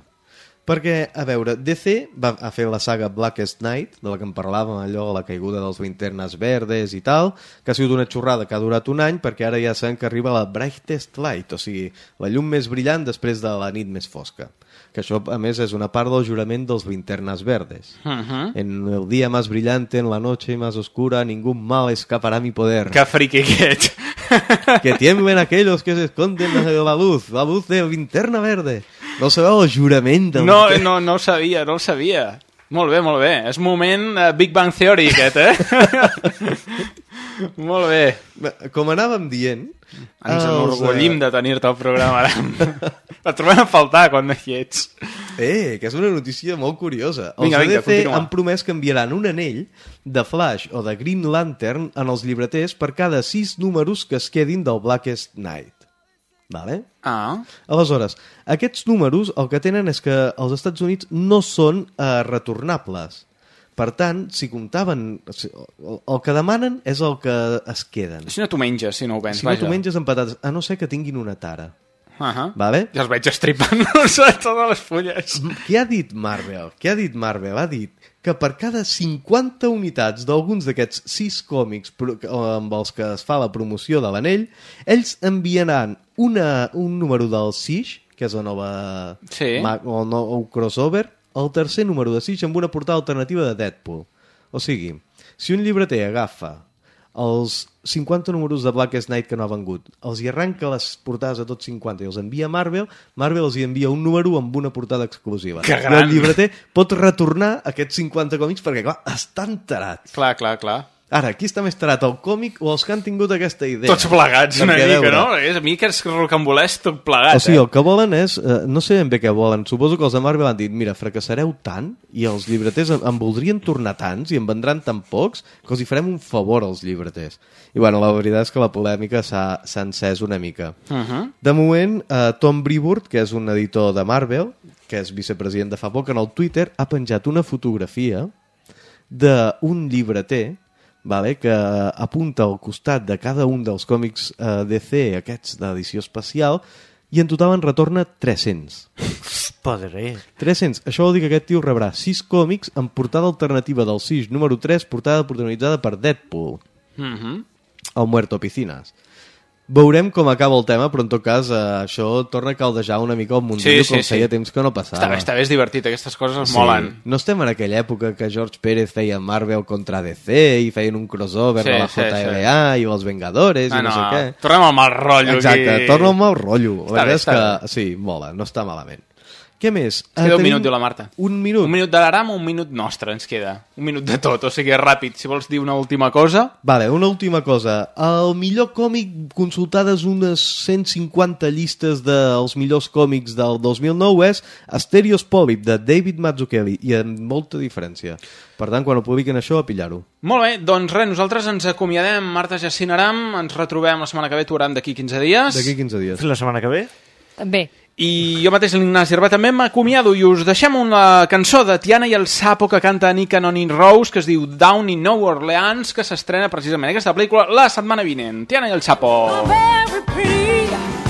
Perquè, a veure, DC va a fer la saga Blackest Night, de la que en parlàvem, allò, la caiguda dels linternes verdes i tal, que ha sigut una xorrada que ha durat un any, perquè ara ja sabem que arriba la Brightest Light, o sigui, la llum més brillant després de la nit més fosca. Que això, a més, és una part del jurament dels linternes verdes. Mhm. En el día más brillante, en la noche más oscura, ningún mal escapará a mi poder. Que friqui que ets. Que tiemblen aquellos que se esconden de la luz, la luz de linterna verde. No sabeu el jurament del... No, no, no ho sabia, no ho sabia. Molt bé, molt bé. És moment uh, Big Bang Theory, aquest, eh? molt bé. Com anàvem dient... Ens els, enorgullim eh, de tenir-te al programa. ara. Et trobem a faltar quan no hi ets. Eh, que és una notícia molt curiosa. Els Vinga, vinga, EDC han promès que enviaran un anell de Flash o de Green Lantern en els llibreters per cada sis números que es quedin del Blackest Night. Vale? Ah. Aleshores, aquests números el que tenen és que els Estats Units no són eh, retornables. Per tant, si comptaven... El, que demanen és el que es queden. Si no t'ho menges, si no ho vens, Si no t'ho menges amb patates, a no ser que tinguin una tara. Uh -huh. Vale? Ja els veig estripant-nos a totes les fulles. Què ha dit Marvel? Què ha dit Marvel? Ha dit que per cada 50 unitats d'alguns d'aquests 6 còmics amb els que es fa la promoció de l'anell, ells enviaran una, un número del Siege, que és la nova... Sí. o el nou crossover, el tercer número de Siege amb una portada alternativa de Deadpool. O sigui, si un llibreter agafa els 50 números de Blackest Night que no ha vengut, els hi arranca les portades a tots 50 i els envia a Marvel, Marvel els hi envia un número amb una portada exclusiva. Que I gran! el llibreter pot retornar aquests 50 còmics perquè, clar, estan tarats. Clar, clar, clar. Ara, qui està més tarat, el còmic o els que han tingut aquesta idea? Tots plegats, una Perquè, a mica, no? És, a mi que és rocambolès tot plegat, o sigui, eh? el que volen és... Eh, no sé ben bé què volen. Suposo que els de Marvel han dit mira, fracassareu tant i els llibreters en, en voldrien tornar tants i en vendran tan pocs que els hi farem un favor als llibreters. I bueno, la veritat és que la polèmica s'ha s'ha encès una mica. Uh -huh. De moment, eh, Tom Brevoort, que és un editor de Marvel, que és vicepresident de fa poc, en el Twitter ha penjat una fotografia d'un llibreter vale, que apunta al costat de cada un dels còmics eh, DC, aquests d'edició especial, i en total en retorna 300. Padre. 300. Això vol dir que aquest tio rebrà 6 còmics amb portada alternativa del 6, número 3, portada protagonitzada per Deadpool, Uh -huh. el Muerto Piscinas. Veurem com acaba el tema, però en tot cas eh, això torna a caldejar una mica el mundillo Sí, sí, com sí. feia temps que no passava. Està bé, està bé, és divertit, aquestes coses es molen. No estem en aquella època que George Pérez feia Marvel contra DC i feien un crossover Sí, de la sí, JLA i els Vengadores Ah, i no, no, sé què. tornem al mal rotllo Exacte, aquí. torna al mal rotllo. Està la bé, veritat és està que sí, mola, no està malament. Què més? Ens queda Eh, un minut, diu la Marta. Un minut. Un minut de l'Aram o un minut nostre ens queda? Un minut de tot, o sigui, ràpid. Si vols dir una última cosa... Vale, una última cosa. El millor còmic, consultades unes 150 llistes dels millors còmics del 2009, és Stereospolip, de David Mazzucchelli, i amb molta diferència. Per tant, quan ho publiquen això, a pillar-ho. Molt bé, doncs res, nosaltres ens acomiadem. Marta Jacint Aram, ens retrobem la setmana que ve, tu Aram, d'aquí 15 dies. D'aquí 15 dies. La setmana que ve? També. I jo mateix, l'Ignasi Herba, també m'acomiado i us deixem una cançó de Tiana i el Sapo que canta Nick Anonin Rose, que es diu Down in New Orleans, que s'estrena precisament aquesta pel·lícula la setmana vinent. Tiana i el Sapo. very pretty.